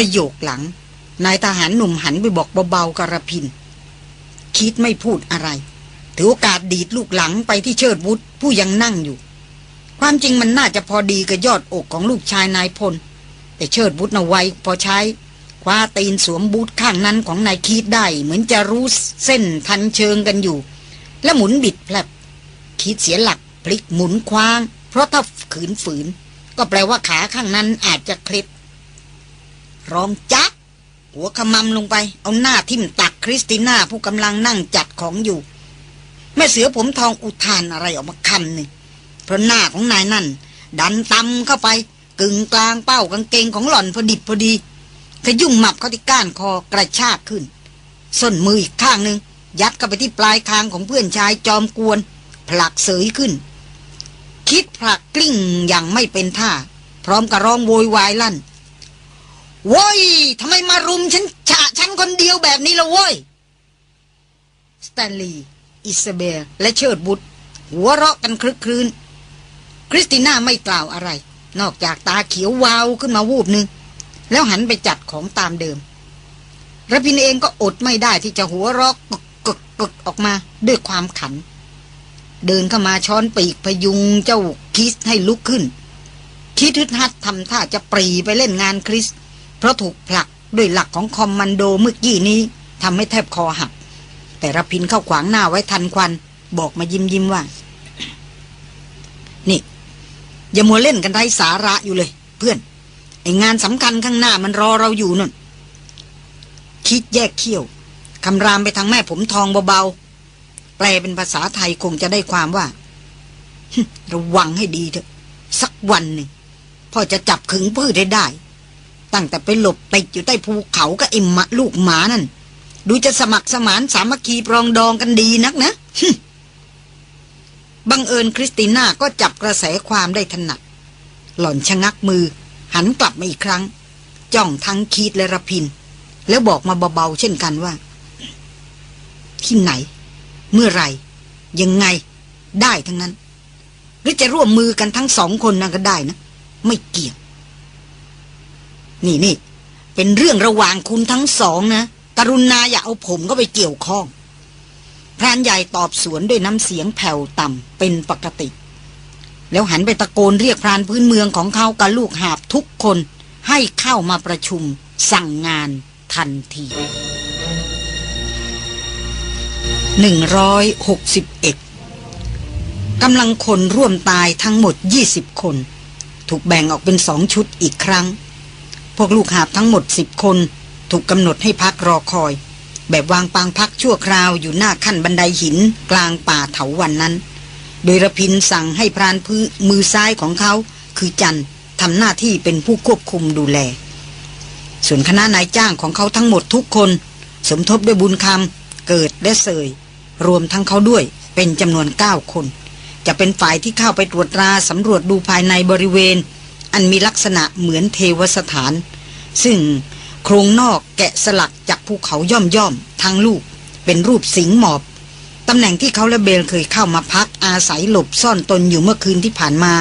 ประโยคหลัง นายทหารหนุ่มหันไปบอกเบาๆกระพิน คิดไม่พูดอะไร ถือโอกาสดีดลูกหลังไปที่เชิดวุฒผู้ยังนั่งอยู่ ความจริงมันน่าจะพอดีกับยอดอกของลูกชายนายพล แต่เชิดวุฒน่ะไวพอใช้คว้าตีนสวมบูทข้างนั้นของนายคิดได้ เหมือนจะรู้เส้นทันเชิงกันอยู่ แล้วหมุนบิดแผลบคิดเสียหลักพลิกหมุนคว้าง เพราะถ้าขืนฝืน ก็แปลว่าขาข้างนั้นอาจจะเคล็ด รองจักหัวขมำลงไป เอาหน้าทิ่มตักคริสติน่าผู้กำลังนั่งจัดของอยู่ แม่เสือผมทองอุทานอะไรออกมาคำหนึ่งเพราะหน้าของนายนั่น ดันตำเข้าไป กึ่งกลางเป้ากางเกงของหล่อนพอดิบพอดีขยุ่มหมับเข้าที่ก้านคอกระชากขึ้น ส้นมืออีกข้างหนึ่งยัดเข้าไปที่ปลายคางของเพื่อนชายจอมกวน ผลักเสยขึ้น คิดผลักกลิ้งอย่างไม่เป็นท่า พร้อมกับร้องโวยวายลั่น โว้ยทำไมมารุมฉันฉะฉันคนเดียวแบบนี้ละโว้ยสแตนลีย์อิสเบลและเชิดบุตรหัวเราะกันครึกครื้น คริสติน่าไม่กล่าวอะไร นอกจากตาเขียววาวขึ้นมาวูบหนึ่ง แล้วหันไปจัดของตามเดิมระพินเองก็อดไม่ได้ที่จะหัวเราะกึ้กกึ้กกึ้กออกมาด้วยความขัน เดินเข้ามาช้อนปีกพยุงเจ้าคิสให้ลุกขึ้น คิดทึดฮัดทำท่าจะปรีไปเล่นงานคริส เพราะถูกผลักด้วยหลักของคอมมานโดเมื่อกี้นี้ทำให้แทบคอหัก แต่รพินเข้าขวางหน้าไว้ทันควัน บอกมายิ้มยิ้มว่า นี่ อย่ามัวเล่นกันไร้สาระอยู่เลย เพื่อน ไองานสำคัญข้างหน้ามันรอเราอยู่นั่น คิดแยกเขี้ยวคำรามไปทางแม่ผมทองเบาๆ แปลเป็นภาษาไทยคงจะได้ความว่า ระวังให้ดีเถอะ สักวันหนึ่งพ่อจะจับขึงพืชได้ได้ ตั้งแต่ไปหลบติดอยู่ใต้ภูเขากับไอ้มะลูกหมานั่น ดูจะสมัครสมานสามัคคีปรองดองกันดีนักนะบังเอิญคริสติน่าก็จับกระแสความได้ถนัด หล่อนชะงักมือ หันกลับมาอีกครั้ง จ้องทั้งคีดและระพิน แล้วบอกมาเบาๆเช่นกันว่า ที่ไหน เมื่อไรยังไง ได้ทั้งนั้น หรือจะร่วมมือกันทั้งสองคนนั่นก็ได้นะ ไม่เกี่ยว นี่นี่เป็นเรื่องระหว่างคุณทั้งสองนะ กรุณาอย่าเอาผมก็ไปเกี่ยวข้อง พรานใหญ่ตอบสวนด้วยน้ำเสียงแผ่วต่ำเป็นปกติ แล้วหันไปตะโกนเรียกพรานพื้นเมืองของเขากับลูกหาบทุกคนให้เข้ามาประชุมสั่งงานทันทีหนึ่งร้อยหกสิบเอ็ดกำลังคนร่วมตายทั้งหมดยี่สิบคน ถูกแบ่งออกเป็นสองชุดอีกครั้ง พวกลูกหาบทั้งหมดสิบคน ถูกกำหนดให้พักรอคอย แบบวางปางพักชั่วคราวอยู่หน้าขั้นบันไดหินกลางป่าเถาวันนั้น โดยระพินสั่งให้พรานพื้มือซ้ายของเขา คือจันทำหน้าที่เป็นผู้ควบคุมดูแล ส่วนคณะนายจ้างของเขาทั้งหมดทุกคน สมทบด้วยบุญคำเกิดและเสย รวมทั้งเขาด้วยเป็นจำนวนเก้าคน จะเป็นฝ่ายที่เข้าไปตรวจตราสำรวจดูภายในบริเวณ อันมีลักษณะเหมือนเทวสถาน ซึ่งโครงนอกแกะสลักจากภูเขาย่อมย่อมทั้งลูก เป็นรูปสิงหมอบตำแหน่งที่เขาและเบลเคยเข้ามาพักอาศัยหลบซ่อนตนอยู่เมื่อคืนที่ผ่านมา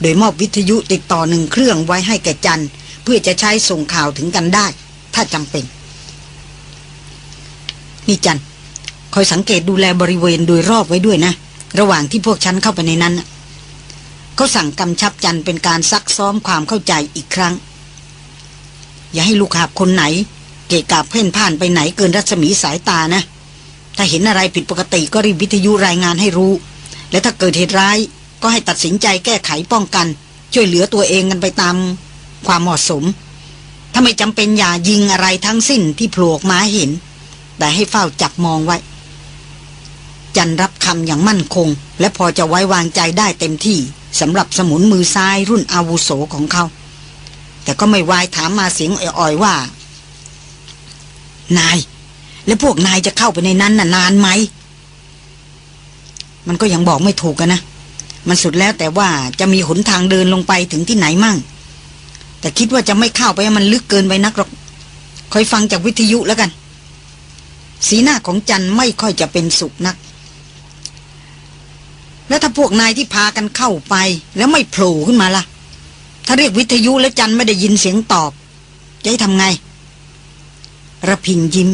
โดยมอบวิทยุติดต่อหนึ่งเครื่องไว้ให้แก่จันเพื่อจะใช้ส่งข่าวถึงกันได้ ถ้าจำเป็น นี่จันคอยสังเกตดูแลบริเวณโดยรอบไว้ด้วยนะ ระหว่างที่พวกฉันเข้าไปในนั้น เขาสั่งกำชับจันเป็นการซักซ้อมความเข้าใจอีกครั้ง อย่าให้ลูกหาบคนไหน เกะกะเพ่นพ่านไปไหนเกินรัศมีสายตานะ ถ้าเห็นอะไรผิดปกติก็รีบวิทยุรายงานให้รู้ และถ้าเกิดเหตุร้ายก็ให้ตัดสินใจแก้ไขป้องกัน ช่วยเหลือตัวเองกันไปตามความเหมาะสม ถ้าไม่จำเป็นอย่ายิงอะไรทั้งสิ้นที่โผล่มาเห็น แต่ให้เฝ้าจับมองไว้ จันรับคำอย่างมั่นคง และพอจะไว้วางใจได้เต็มที่ สำหรับสมุนมือซ้ายรุ่นอาวุโสของเขา แต่ก็ไม่วายถามมาเสียงอ่อยๆว่า นาย แล้วพวกนายจะเข้าไปในนั้นน่ะนานไหม มันก็ยังบอกไม่ถูกกันนะ มันสุดแล้วแต่ว่าจะมีหนทางเดินลงไปถึงที่ไหนมั่ง แต่คิดว่าจะไม่เข้าไปมันลึกเกินไปนักหรอกคอยฟังจากวิทยุแล้วกัน สีหน้าของจันไม่ค่อยจะเป็นสุขนัก แล้วถ้าพวกนายที่พากันเข้าไป แล้วไม่โผล่ขึ้นมาล่ะ ถ้าเรียกวิทยุแล้วจันไม่ได้ยินเสียงตอบ จะให้ทำไงระพินยิ้ม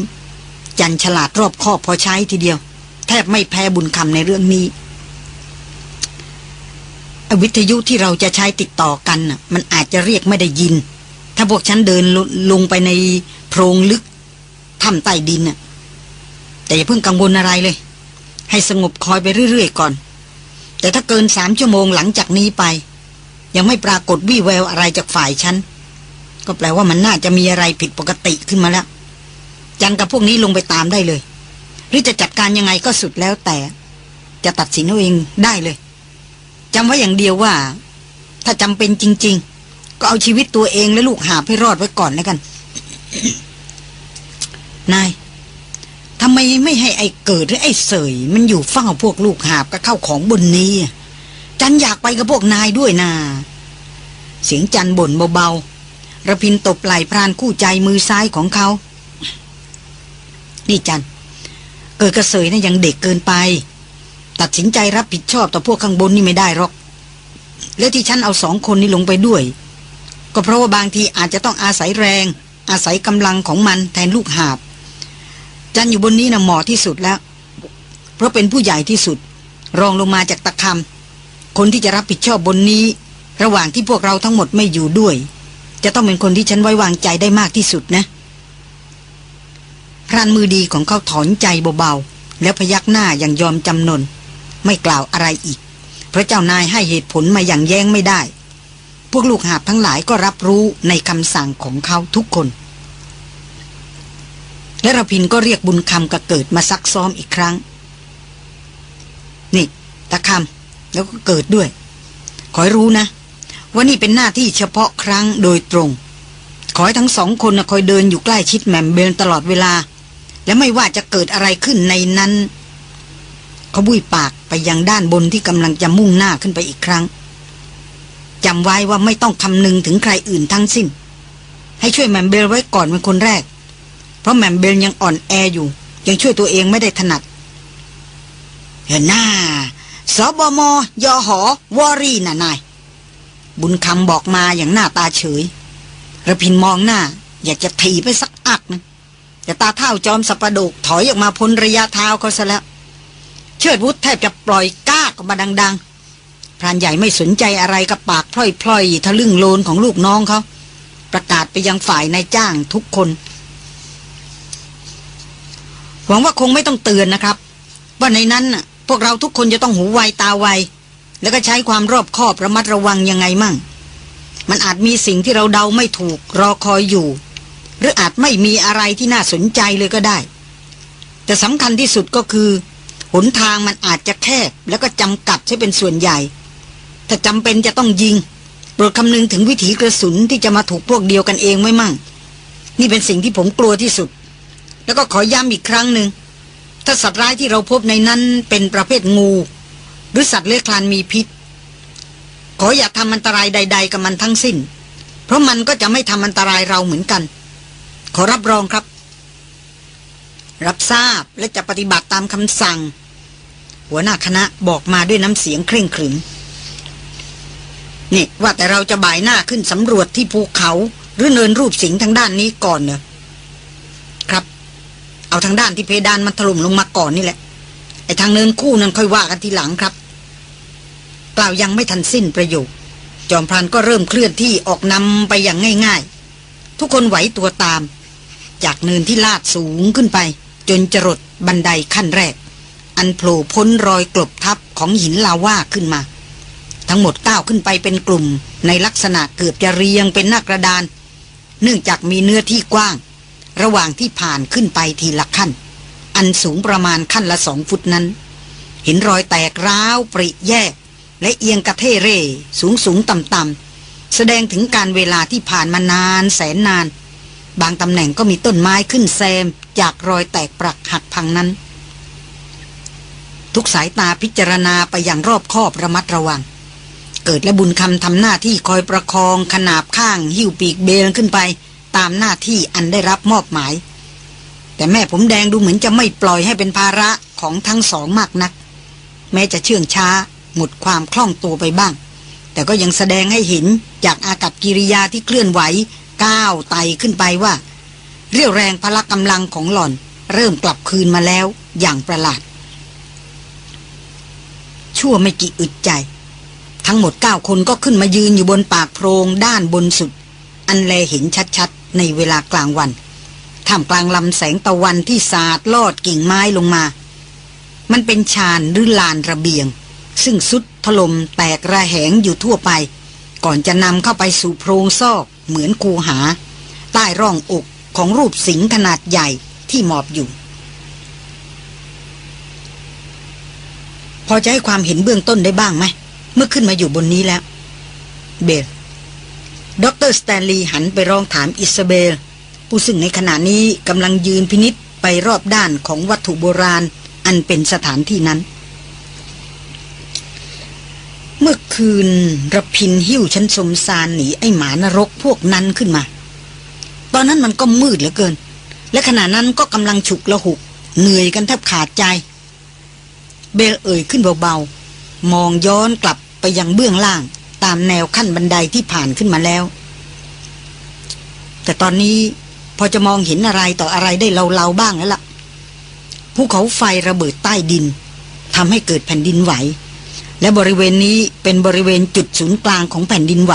จันฉลาดรอบคอบพอใช้ทีเดียว แทบไม่แพ้บุญคำในเรื่องนี้วิทยุที่เราจะใช้ติดต่อกันน่ะ มันอาจจะเรียกไม่ได้ยิน ถ้าพวกฉันเดินลลงไปในโพรงลึกถ้ำใต้ดินน่ะ แต่อย่าเพิ่งกังวลอะไรเลย ให้สงบคอยไปเรื่อยๆก่อน แต่ถ้าเกินสามชั่วโมงหลังจากนี้ไป ยังไม่ปรากฏวี่แววอะไรจากฝ่ายฉัน ก็แปลว่ามันน่าจะมีอะไรผิดปกติขึ้นมาแล้ว จันกับพวกนี้ลงไปตามได้เลย หรือจะจัดการยังไงก็สุดแล้วแต่ จะตัดสินเอาเองได้เลยจำไว้อย่างเดียวว่า ถ้าจำเป็นจริง ๆ ก็เอาชีวิตตัวเองและลูกหาให้รอดไว้ก่อนแล้วกัน นาย ทำไมไม่ให้ไอ้เกิดหรือไอ้เสย มันอยู่เฝ้าพวกลูกหาบกับเข้าของบนนี้ จันอยากไปกับพวกนายด้วยนา เสียงจันบ่นเบาๆระพินตบไหล่พรานคู่ใจมือซ้ายของเขานี่จัน เกิดกระเสยนะ่ะยังเด็กเกินไป ตัดสินใจรับผิดชอบต่อพวกข้างบนนี่ไม่ได้หรอก แล้วที่ฉันเอาสองคนนี้ลงไปด้วย ก็เพราะว่าบางทีอาจจะต้องอาศัยแรง อาศัยกำลังของมันแทนลูกหาบ จันอยู่บนนี้นะเหมาะที่สุดแล้ว เพราะเป็นผู้ใหญ่ที่สุด รองลงมาจากตะคำคนที่จะรับผิดชอบบนนี้ ระหว่างที่พวกเราทั้งหมดไม่อยู่ด้วย จะต้องเป็นคนที่ฉันไว้วางใจได้มากที่สุดนะพรานมือดีของเขาถอนใจเบาๆ แล้วพยักหน้าอย่างยอมจำนน ไม่กล่าวอะไรอีก เพราะเจ้านายให้เหตุผลมาอย่างแย้งไม่ได้ พวกลูกหาบทั้งหลายก็รับรู้ในคำสั่งของเขาทุกคน และระพินก็เรียกบุญคำกับเกิดมาซักซ้อมอีกครั้ง นี่ตะคำแล้วก็เกิดด้วย ขอให้รู้นะ ว่านี่เป็นหน้าที่เฉพาะครั้งโดยตรง ขอให้ทั้งสองคนนะคอยเดินอยู่ใกล้ชิดแมมเบลตลอดเวลา และไม่ว่าจะเกิดอะไรขึ้นในนั้น เขาบุ้ยปากไปยังด้านบนที่กำลังจะมุ่งหน้าขึ้นไปอีกครั้งจำไว้ว่าไม่ต้องคำนึงถึงใครอื่นทั้งสิ้น ให้ช่วยแหม่มเบลไว้ก่อนเป็นคนแรก เพราะแหม่มเบลยังอ่อนแออยู่ ยังช่วยตัวเองไม่ได้ถนัดเห็นหน้าสบมยอหอ worry น่ะนาย บุญคำบอกมาอย่างหน้าตาเฉยระพินมองหน้า อยากจะถีบไปสักอั้กนะแต่ตาเท่าจอมสัปดกถอยออกมาพ้นระยะเท้าเขาซะแล้ว เชิดวุฒแทบจะปล่อยก้ากออกมาดัง ๆ พรานใหญ่ไม่สนใจอะไรกับปากพล่อยๆทะลึ่งโลนของลูกน้องเขาประกาศไปยังฝ่ายนายจ้างทุกคน หวังว่าคงไม่ต้องเตือนนะครับ ว่าในนั้นพวกเราทุกคนจะต้องหูไวตาไว แล้วก็ใช้ความรอบคอบระมัดระวังยังไงมั่ง มันอาจมีสิ่งที่เราเดาไม่ถูกรอคอยอยู่ หรืออาจไม่มีอะไรที่น่าสนใจเลยก็ได้ แต่สำคัญที่สุดก็คือ หนทางมันอาจจะแคบแล้วก็จำกัดใช้เป็นส่วนใหญ่ ถ้าจำเป็นจะต้องยิงโปรดคำนึงถึงวิถีกระสุนที่จะมาถูกพวกเดียวกันเองไม่มั่ง นี่เป็นสิ่งที่ผมกลัวที่สุด แล้วก็ขอย้ำอีกครั้งหนึ่งถ้าสัตว์ร้ายที่เราพบในนั้นเป็นประเภทงู หรือสัตว์เลื้อยคลานมีพิษ ขออย่าทำอันตรายใด ๆ กับมันทั้งสิ้น เพราะมันก็จะไม่ทำอันตรายเราเหมือนกัน ขอรับรองครับ รับทราบและจะปฏิบัติตามคำสั่ง หัวหน้าคณะบอกมาด้วยน้ำเสียงเคร่งขรึมนี่ว่าแต่เราจะบ่ายหน้าขึ้นสำรวจที่ภูเขาหรือเนินรูปสิงทางด้านนี้ก่อนเนอะ เอาทางด้านที่เพดานมันถล่มลงมาก่อนนี่แหละ ไอ้ทางเนินคู่นั้นค่อยว่ากันทีหลังครับ กล่าวยังไม่ทันสิ้นประโยค จอมพลันก็เริ่มเคลื่อนที่ออกนำไปอย่างง่าย ๆ ทุกคนไหวตัวตาม จากเนินที่ลาดสูงขึ้นไป จนจรดบันไดขั้นแรก อันโผล่พ้นรอยกลบทับของหินลาว่าขึ้นมา ทั้งหมดก้าวขึ้นไปเป็นกลุ่ม ในลักษณะเกือบจะเรียงเป็นหน้ากระดาน เนื่องจากมีเนื้อที่กว้าง ระหว่างที่ผ่านขึ้นไปทีละขั้น อันสูงประมาณขั้นละสองฟุตนั้น เห็นรอยแตกร้าวปริแยก และเอียงกระเทเร่สูงสูงต่ำต่ำแสดงถึงการเวลาที่ผ่านมานานแสนนาน บางตำแหน่งก็มีต้นไม้ขึ้นแซม จากรอยแตกปรักหักพังนั้น ทุกสายตาพิจารณาไปอย่างรอบคอบระมัดระวังเกิดและบุญคำทำหน้าที่คอยประคองขนาบข้างหิ้วปีกเบลขึ้นไป ตามหน้าที่อันได้รับมอบหมาย แต่แม่ผมแดงดูเหมือนจะไม่ปล่อยให้เป็นภาระของทั้งสองมากนัก แม้จะเชื่องช้า หมดความคล่องตัวไปบ้าง แต่ก็ยังแสดงให้เห็นจากอากับกิริยาที่เคลื่อนไหวก้าวไต่ขึ้นไปว่า เรี่ยวแรงพละกำลังของหล่อน เริ่มกลับคืนมาแล้วอย่างประหลาด ชั่วไม่กี่อึดใจ ทั้งหมดเก้าคนก็ขึ้นมายืนอยู่บนปากโพรงด้านบนสุด อันแลเห็นชัดๆ ในเวลากลางวันท่ามกลางลำแสงตะวันที่สาดลอดกิ่งไม้ลงมา มันเป็นชานหรือลานระเบียง ซึ่งสุดถล่มแตกระแหงอยู่ทั่วไป ก่อนจะนำเข้าไปสู่โพรงซอกเหมือนคูหา ใต้ร่องอกของรูปสิงขนาดใหญ่ที่หมอบอยู่ พอจะให้ความเห็นเบื้องต้นได้บ้างไหม เมื่อขึ้นมาอยู่บนนี้แล้ว เบล ด็อกเตอร์สแตนลีย์หันไปร้องถามอิสเบล ผู้ซึ่งในขณะนี้กำลังยืนพินิจไปรอบด้านของวัตถุโบราณ อันเป็นสถานที่นั้น เมื่อคืนระพินหิ้วฉันซมซานหนีไอหมานรกพวกนั้นขึ้นมา ตอนนั้นมันก็มืดเหลือเกิน และขณะนั้นก็กำลังฉุกละหุก เหนื่อยกันแทบขาดใจ เบลเอ่ยขึ้นเบาๆ มองย้อนกลับไปยังเบื้องล่าง ตามแนวขั้นบันไดที่ผ่านขึ้นมาแล้ว แต่ตอนนี้พอจะมองเห็นอะไรต่ออะไรได้เล่าๆบ้างแล้วล่ะภูเขาไฟระเบิดใต้ดินทำให้เกิดแผ่นดินไหว และบริเวณนี้เป็นบริเวณจุดศูนย์กลางของแผ่นดินไหว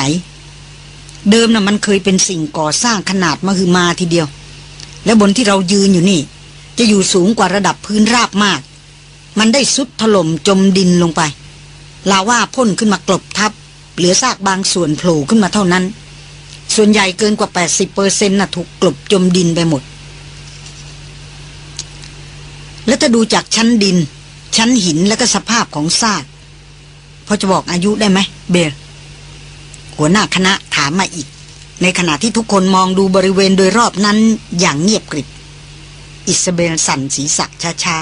เดิมนะ่ะมันเคยเป็นสิ่งก่อสร้างขนาดมหึมาทีเดียว และบนที่เรายืนอยู่นี่ จะอยู่สูงกว่าระดับพื้นราบมาก มันได้สุดถล่มจมดินลงไปลาว่าพ่นขึ้นมากลบทับ เหลือซากบางส่วนโผล่ขึ้นมาเท่านั้น ส่วนใหญ่เกินกว่า 80%เปอร์เซ็นต์น่ะถูกกลบจมดินไปหมด แล้วถ้าดูจากชั้นดิน ชั้นหินและก็สภาพของซากพอจะบอกอายุได้ไหมเบลหัวหน้าคณะถามมาอีก ในขณะที่ทุกคนมองดูบริเวณโดยรอบนั้นอย่างเงียบกริบ อิสเบลสั่นสีสักช้า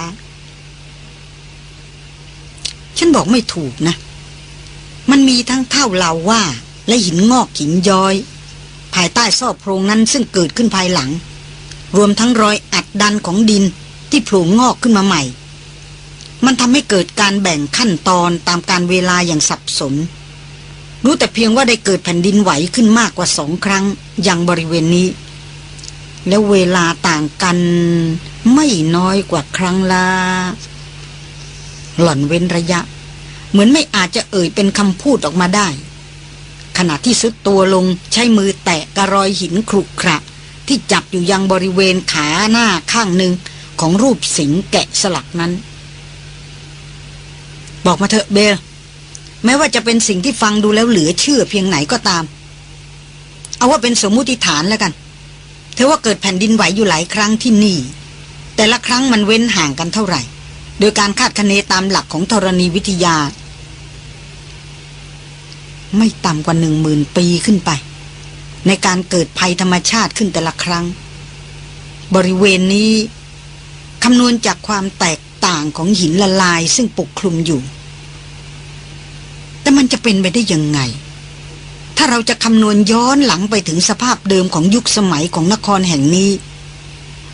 ๆ ฉันบอกไม่ถูกนะ มันมีทั้งเท่าเหล่าว่า และหินงอกหินย้อย ภายใต้ซอกโพรงนั้นซึ่งเกิดขึ้นภายหลัง รวมทั้งรอยอัดดันของดินที่โผล่งอกขึ้นมาใหม่ มันทำให้เกิดการแบ่งขั้นตอนตามการเวลาอย่างสับสน รู้แต่เพียงว่าได้เกิดแผ่นดินไหวขึ้นมากกว่าสองครั้งอย่างบริเวณนี้ แล้วเวลาต่างกันไม่น้อยกว่าครั้งละหล่อนเว้นระยะ เหมือนไม่อาจจะเอ่ยเป็นคำพูดออกมาได้ ขณะที่สุดตัวลงใช้มือแตะกระรอยหินครุขระ ที่จับอยู่ยังบริเวณขาหน้าข้างหนึ่งของรูปสิงแกะสลักนั้น บอกมาเถอะเบล แม้ว่าจะเป็นสิ่งที่ฟังดูแล้วเหลือเชื่อเพียงไหนก็ตาม เอาว่าเป็นสมมุติฐานแล้วกันเธอว่าเกิดแผ่นดินไหวอยู่หลายครั้งที่นี่ แต่ละครั้งมันเว้นห่างกันเท่าไหร่ โดยการคาดคะเนตามหลักของธรณีวิทยา ไม่ต่ำกว่าหนึ่งหมื่นปีขึ้นไป ในการเกิดภัยธรรมชาติขึ้นแต่ละครั้ง บริเวณนี้คำนวณจากความแตกต่างของหินละลายซึ่งปกคลุมอยู่ แต่มันจะเป็นไปได้ยังไง ถ้าเราจะคำนวณย้อนหลังไปถึงสภาพเดิมของยุคสมัยของนครแห่งนี้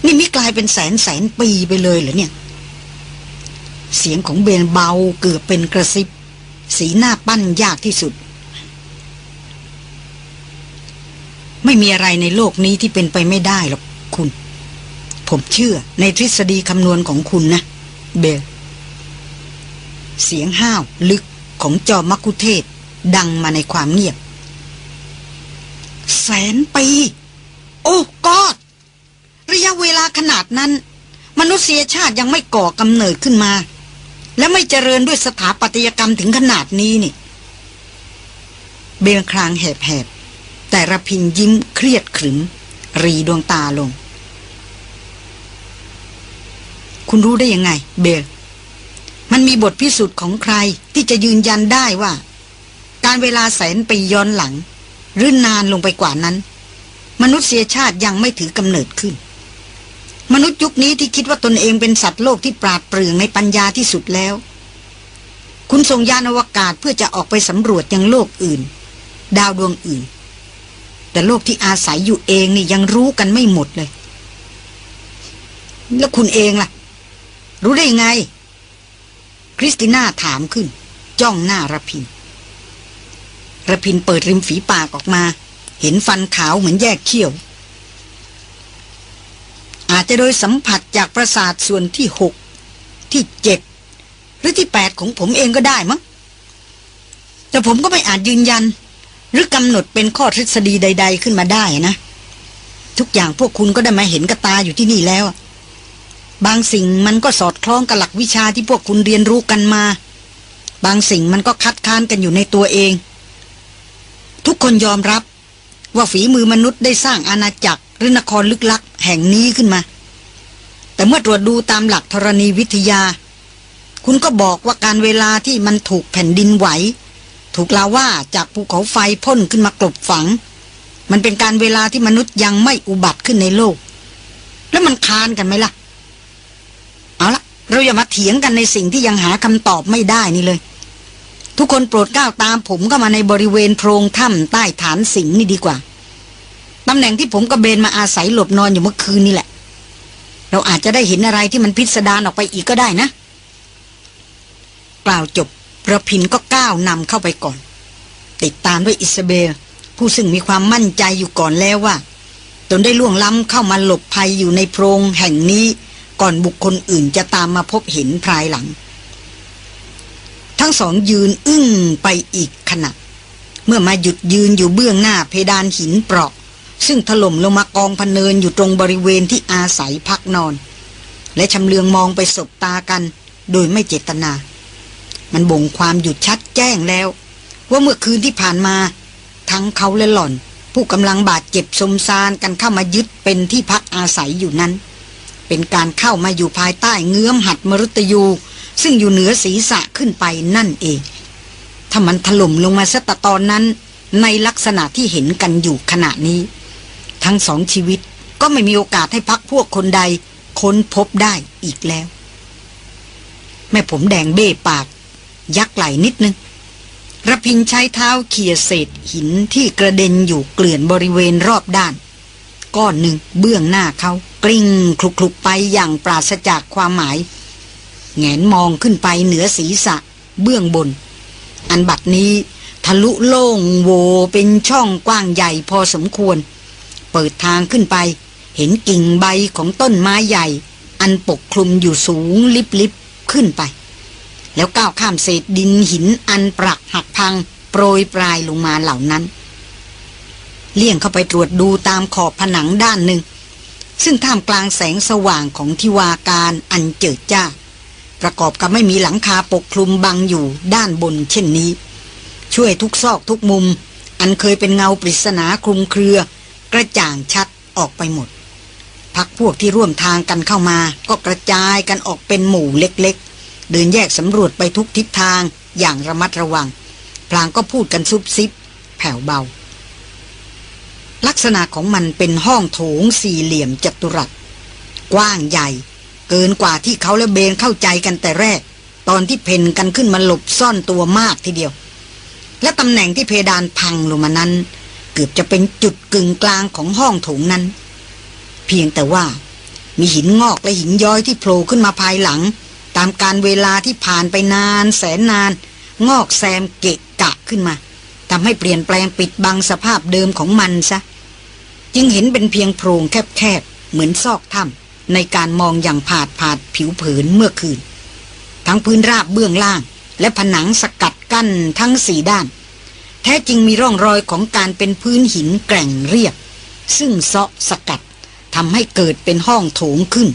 นี่มิกลายเป็นแสนแสนปีไปเลยเหรอเนี่ย เสียงของเบนเบาเกือบเป็นกระซิบ สีหน้าปั้นยากที่สุด ไม่มีอะไรในโลกนี้ที่เป็นไปไม่ได้หรอกคุณ ผมเชื่อในทฤษฎีคำนวณของคุณนะ เบล เสียงห้าวลึกของจอมักคุเทศ ดังมาในความเงียบ แสนปี โอ้กอดระยะเวลาขนาดนั้น มนุษยชาติยังไม่ก่อกำเนิดขึ้นมา และไม่เจริญด้วยสถาปัตยกรรมถึงขนาดนี้นี่ เบลคลางแหบๆ แต่ระพินยิ้มเครียดขรึม รีดวงตาลง คุณรู้ได้ยังไง เบล มันมีบทพิสูจน์ของใครที่จะยืนยันได้ว่า การเวลาแสนปีย้อนหลัง หรือนานลงไปกว่านั้น มนุษยชาติยังไม่ถือกำเนิดขึ้น มนุษย์ยุคนี้ที่คิดว่าตนเองเป็นสัตว์โลกที่ปราดเปรื่องในปัญญาที่สุดแล้ว คุณส่งยานอวกาศเพื่อจะออกไปสำรวจยังโลกอื่น ดาวดวงอื่น แต่โลกที่อาศัยอยู่เองนี่ยังรู้กันไม่หมดเลย แล้วคุณเองล่ะ รู้ได้ยังไง คริสติน่าถามขึ้น จ้องหน้าระพินระพินเปิดริมฝีปากออกมา เห็นฟันขาวเหมือนแยกเขี้ยว อาจจะโดยสัมผัสจากประสาทส่วนที่หกที่เจ็ดหรือที่แปดของผมเองก็ได้มั้งแต่ผมก็ไม่อาจยืนยัน หรือกำหนดเป็นข้อทฤษฎีใด ๆ ขึ้นมาได้นะ ทุกอย่างพวกคุณก็ได้มาเห็นกระตาอยู่ที่นี่แล้ว บางสิ่งมันก็สอดคล้องกับหลักวิชาที่พวกคุณเรียนรู้กันมา บางสิ่งมันก็คัดค้านกันอยู่ในตัวเอง ทุกคนยอมรับว่าฝีมือมนุษย์ได้สร้างอาณาจักรหรือนครลึกลักแห่งนี้ขึ้นมา แต่เมื่อตรวจดูตามหลักธรณีวิทยา คุณก็บอกว่าการเวลาที่มันถูกแผ่นดินไหว ถูกลาว่าจากภูเขาไฟพ่นขึ้นมากลบฝัง มันเป็นการเวลาที่มนุษย์ยังไม่อุบัติขึ้นในโลก แล้วมันคานกันไหมล่ะ เอาละเราอย่ามาเถียงกันในสิ่งที่ยังหาคำตอบไม่ได้นี่เลย ทุกคนโปรดก้าวตามผมก็มาในบริเวณโพรงถ้ำใต้ฐานสิงนี่ดีกว่าตำแหน่งที่ผมกับเบนมาอาศัยหลบนอนอยู่เมื่อคืนนี่แหละ เราอาจจะได้เห็นอะไรที่มันพิสดารออกไปอีกก็ได้นะ กล่าวจบ ระพินก็ก้าวนำเข้าไปก่อน ติดตามด้วยอิสเบล ผู้ซึ่งมีความมั่นใจอยู่ก่อนแล้วว่า ตนได้ล่วงล้ำเข้ามาหลบภัยอยู่ในโพรงแห่งนี้ ก่อนบุคคลอื่นจะตามมาพบเห็นภายหลัง ทั้งสองยืนอึ้งไปอีกขณะ เมื่อมาหยุดยืนอยู่เบื้องหน้าเพดานหินเปราะ ซึ่งถล่มลงมากองพเนินอยู่ตรงบริเวณที่อาศัยพักนอน และชำเลืองมองไปสบตากัน โดยไม่เจตนา มันบ่งความหยุดชัดแจ้งแล้ว ว่าเมื่อคืนที่ผ่านมา ทั้งเขาและหล่อน ผู้กำลังบาดเจ็บสมซานกันเข้ามายึดเป็นที่พักอาศัยอยู่นั้น เป็นการเข้ามาอยู่ภายใต้เงื้อมหัดมรุตยู ซึ่งอยู่เหนือศีรษะขึ้นไปนั่นเอง ถ้ามันถล่มลงมาสตตอนนั้น ในลักษณะที่เห็นกันอยู่ขณะนี้ ทั้งสองชีวิตก็ไม่มีโอกาสให้พักพวกคนใดค้นพบได้อีกแล้ว แม่ผมแดงเบ้ปาก ยักไหลนิดนึงระพินใช้เท้าเขี่ยเศษหินที่กระเด็นอยู่เกลื่อนบริเวณรอบด้าน ก้อนหนึ่งเบื้องหน้าเขากลิ้งคลุกๆไปอย่างปราศจากความหมาย แงนมองขึ้นไปเหนือศีรษะ เบื้องบน อันบัดนี้ทะลุโล่งโวเป็นช่องกว้างใหญ่พอสมควร เปิดทางขึ้นไป เห็นกิ่งใบของต้นไม้ใหญ่ อันปกคลุมอยู่สูงลิบๆขึ้นไป แล้วก้าวข้ามเศษดินหินอันปรักหักพัง โปรยปลายลงมาเหล่านั้น เลี่ยงเข้าไปตรวจดูตามขอบผนังด้านหนึ่ง ซึ่งท่ามกลางแสงสว่างของทิวาการอันเจิดจ้า ประกอบกับไม่มีหลังคาปกคลุมบังอยู่ด้านบนเช่นนี้ ช่วยทุกซอกทุกมุม อันเคยเป็นเงาปริศนาคลุมเครือ กระจ่างชัดออกไปหมดพักพวกที่ร่วมทางกันเข้ามา ก็กระจายกันออกเป็นหมู่เล็กๆ เดินแยกสำรวจไปทุกทิศทางอย่างระมัดระวัง พลางก็พูดกันซุบซิบ แผ่วเบา ลักษณะของมันเป็นห้องโถงสี่เหลี่ยมจัตุรัส กว้างใหญ่ เกินกว่าที่เขาและเบนเข้าใจกันแต่แรก ตอนที่เพนกันขึ้นมาหลบซ่อนตัวมากทีเดียว และตำแหน่งที่เพดานพังลงมานั้น เกือบจะเป็นจุดกึ่งกลางของห้องโถงนั้น เพียงแต่ว่ามีหินงอกและหินย้อยที่โผล่ขึ้นมาภายหลัง ตามการเวลาที่ผ่านไปนานแสนนาน งอกแซมเกะกะขึ้นมาทำให้เปลี่ยนแปลงปิดบังสภาพเดิมของมันซะ จึงเห็นเป็นเพียงโพรงแคบๆ เหมือนซอกถ้ำในการมองอย่างผาดผาดผิวเผินเมื่อคืน ทั้งพื้นราบเบื้องล่าง และผนังสกัดกั้นทั้งสี่ด้าน แท้จริงมีร่องรอยของการเป็นพื้นหินแกร่งเรียบ ซึ่งเซาะสกัดทำให้เกิดเป็นห้องโถงขึ้น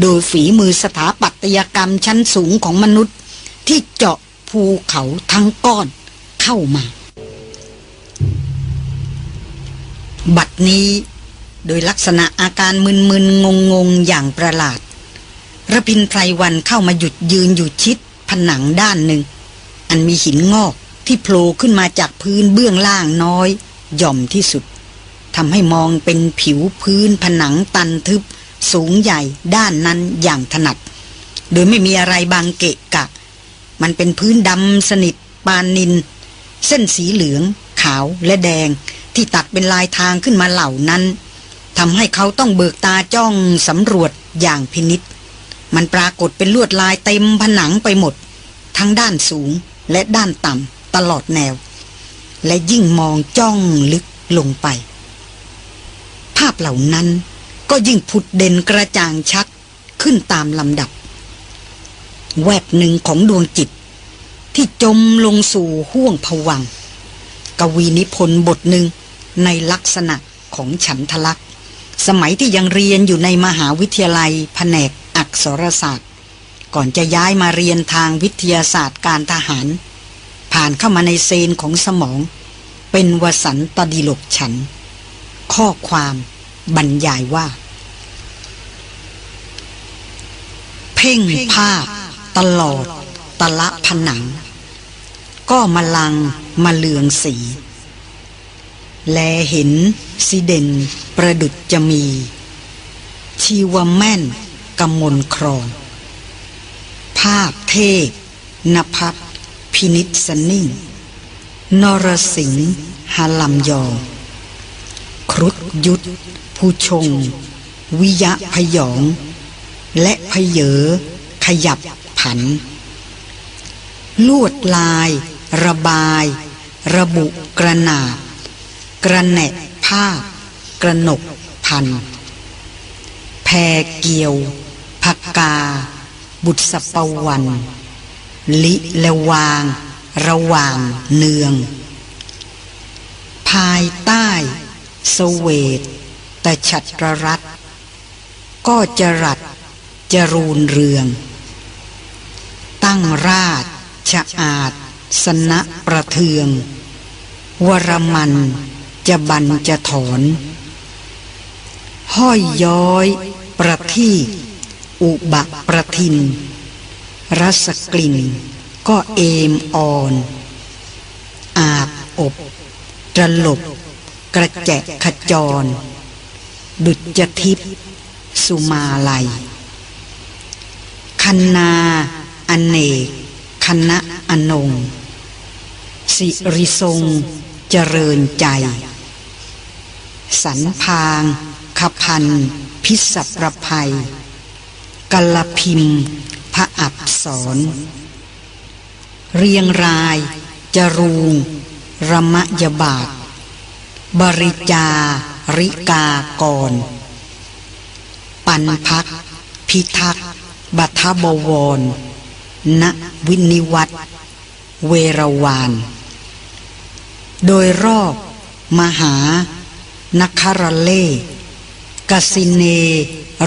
โดยฝีมือสถาปัตยกรรมชั้นสูงของมนุษย์ ที่เจาะภูเขาทั้งก้อนเข้ามา บัดนี้โดยลักษณะอาการมึนๆงงๆ อย่างประหลาดระพินไพรวันเข้ามาหยุดยืนอยู่ชิด ผนังด้านหนึ่ง อันมีหินงอกที่โผล่ขึ้นมาจากพื้นเบื้องล่างน้อย หย่อมที่สุดทำให้มองเป็นผิวพื้นผนังตันทึบ สูงใหญ่ด้านนั้นอย่างถนัด โดยไม่มีอะไรบางเกะกะ มันเป็นพื้นดำสนิทปานนิน เส้นสีเหลือง ขาวและแดงที่ตัดเป็นลายทางขึ้นมาเหล่านั้นทำให้เขาต้องเบิกตาจ้องสำรวจอย่างพินิษมันปรากฏเป็นลวดลายเต็มผนังไปหมด ทั้งด้านสูงและด้านต่ำตลอดแนว และยิ่งมองจ้องลึกลงไป ภาพเหล่านั้น ก็ยิ่งผุดเด่นกระจ่างชัดขึ้นตามลำดับ แวบหนึ่งของดวงจิต ที่จมลงสู่ห้วงผวัง กวีนิพนธ์บทหนึ่งในลักษณะของฉันทลักษ์สมัยที่ยังเรียนอยู่ในมหาวิทยาลัยแผนกอักษรศาสตร์ ก่อนจะย้ายมาเรียนทางวิทยาศาสตร์การทหาร ผ่านเข้ามาในเซนของสมอง เป็นวสันตดิลกฉัน ข้อความ บรรยายว่า เพ่งภาพ ตลอด ตะละผนัง ก็มาลังมาเลืองสี แลเห็นสิเด่นประดุจจะมี ชีวแม่นกำมลครอง ภาพเทพนภัสพินิษสนิ่ง นรสิงหาลัมยอง ครุฑยุทธ ผู้ชง วิยะพยอง และพเยอขยับผัน ลวดลาย ระบาย ระบุกระนาบ กระแหนกผ้ากระหนกพัน แพรเกี่ยวผักกา บุตรสปวัน ลิและวาง ระหว่างเนือง ภายใต้สเวต ต่ฉัตรรัตก็จะรัดจรูนเรือง ตั้งราชชะอาด สนะประเทือง วรมันจะบันจะถอน ห้อยย้อย ประทีอุบะประทิน รัสกลิ่น ก็เอมอ่อน อาบอบตลบ กระแจขจร ดุจจทิพสุมาลัย คันนา อเนกคณะอนง สิริทรงเจริญใจ สันพางขพัน พิศประภัยกลพิมพ์พระอับสอนเรียงราย จรูงระมะยบาท บริจา ริกากร ปันพัก พิทักษ์บัทบวรณวินิวัตเวรวาน โดยรอบมหานครเล่กสิเน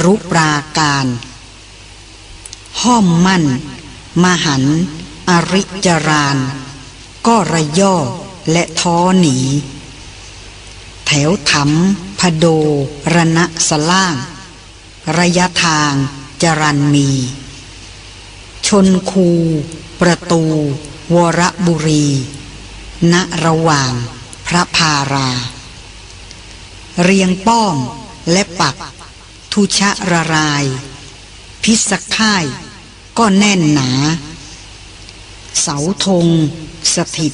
รุปราการ ห้อมมั่น มหัน อริจราน ก็ระย่อและท้อหนี แถวถมพโดรณะสล่าง ระยะทางจรันมี ชนคู ประตู วรบุรี ณระหว่างพระพารา เรียงป้อมและปัก ทุชะระราย พิสค่ายก็แน่นหนา เสาธง สถิต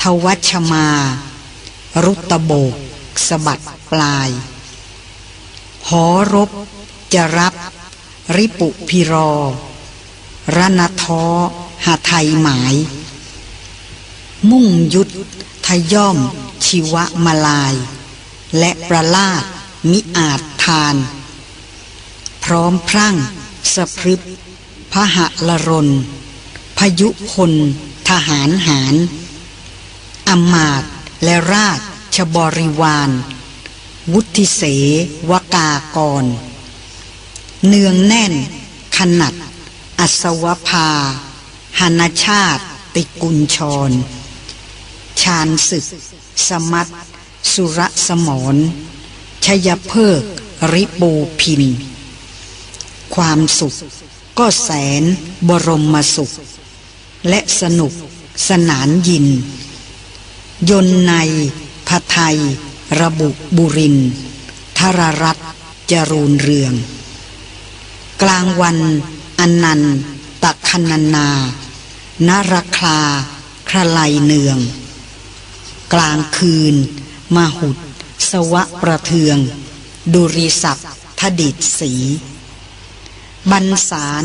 ทวัชมา รุตโบก สะบัดปลาย หอรบจะรับ ริปุพิรอรณทอหาไทยหมาย มุ่งยุดทย่อม ชีวะมาลาย และประลาดมิอาจทาน พร้อมพรั่งสะพรึบพหะละรน พยุพลทหารหารอมาตและราช บริวาร วุธิเสวกากร เนืองแน่น ขนัด อัศวภาหนชาติ ติกุลชร ชาญศึก สมัตสุรสมรชยเพิก ริปูพิน ความสุขก็แสนบรมสุข และสนุกสนานยิน ยนใน พไทย ระบุบุรินทรรัตจรูนเรือง กลางวันอนันตะคณนา นรคลาครลัยเนือง กลางคืน มหุด สวะประเทือง ดุริศัพทดิตสีบรรสาร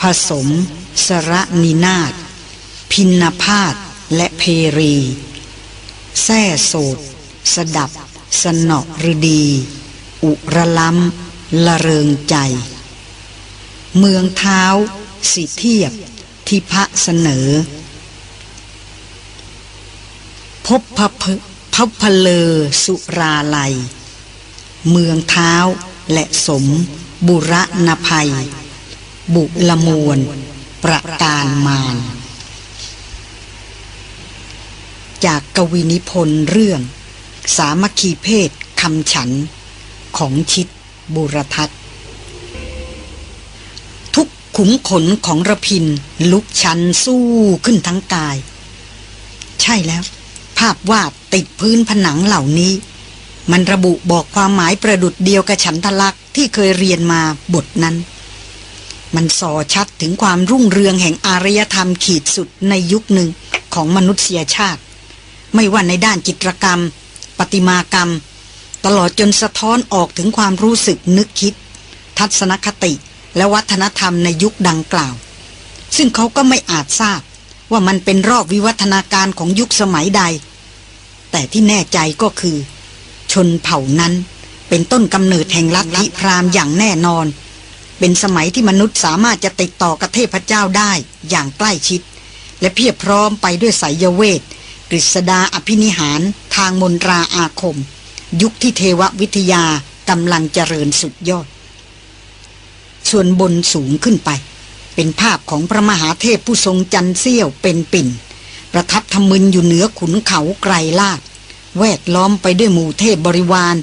ผสม สระนินาศพินพาธและเพรี แท่โสด สดับ สนอฤดี อุระล้ำละเริงใจ เมืองเท้า สิเทียบที่พะเสนอ พบพระพระพเลอสุราลัย เมืองเท้าและสม บุรณภัย บุละมวลประการมาน จากกวีนิพนธ์เรื่อง สามัคคีเพศคำฉัน ของชิดบุรทัศทุกขุมขนของระพิน ลุกชันสู้ขึ้นทั้งกาย ใช่แล้ว ภาพวาดติดพื้นผนังเหล่านี้ มันระบุบอกความหมายประดุดเดียวกับฉันทลักษ์ที่เคยเรียนมาบทนั้นมันส่อชัดถึงความรุ่งเรืองแห่งอารยธรรมขีดสุดในยุคหนึ่งของมนุษยชาติ ไม่ว่าในด้านจิตรกรรม ปฏิมากรรม ตลอดจนสะท้อนออกถึงความรู้สึกนึกคิด ทัศนคติ และวัฒนธรรมในยุคดังกล่าว ซึ่งเขาก็ไม่อาจทราบว่ามันเป็นรอบวิวัฒนาการของยุคสมัยใด แต่ที่แน่ใจก็คือ ชนเผ่านั้นเป็นต้นกำเนิดแห่งลัทธิพราหมณ์อย่างแน่นอน เป็นสมัยที่มนุษย์สามารถจะติดต่อกับเทพเจ้าได้อย่างใกล้ชิด และเพียบพร้อมไปด้วยสายเวท กฤษดาอภินิหารทางมนตราอาคม ยุคที่เทววิทยากำลังเจริญสุดยอด ส่วนบนสูงขึ้นไป เป็นภาพของพระมหาเทพผู้ทรงจันเสี้ยวเป็นปิ่น ประทับทมึนอยู่เหนือขุนเขาไกรลาดแวดล้อมไปด้วยหมู่เทพบริวาร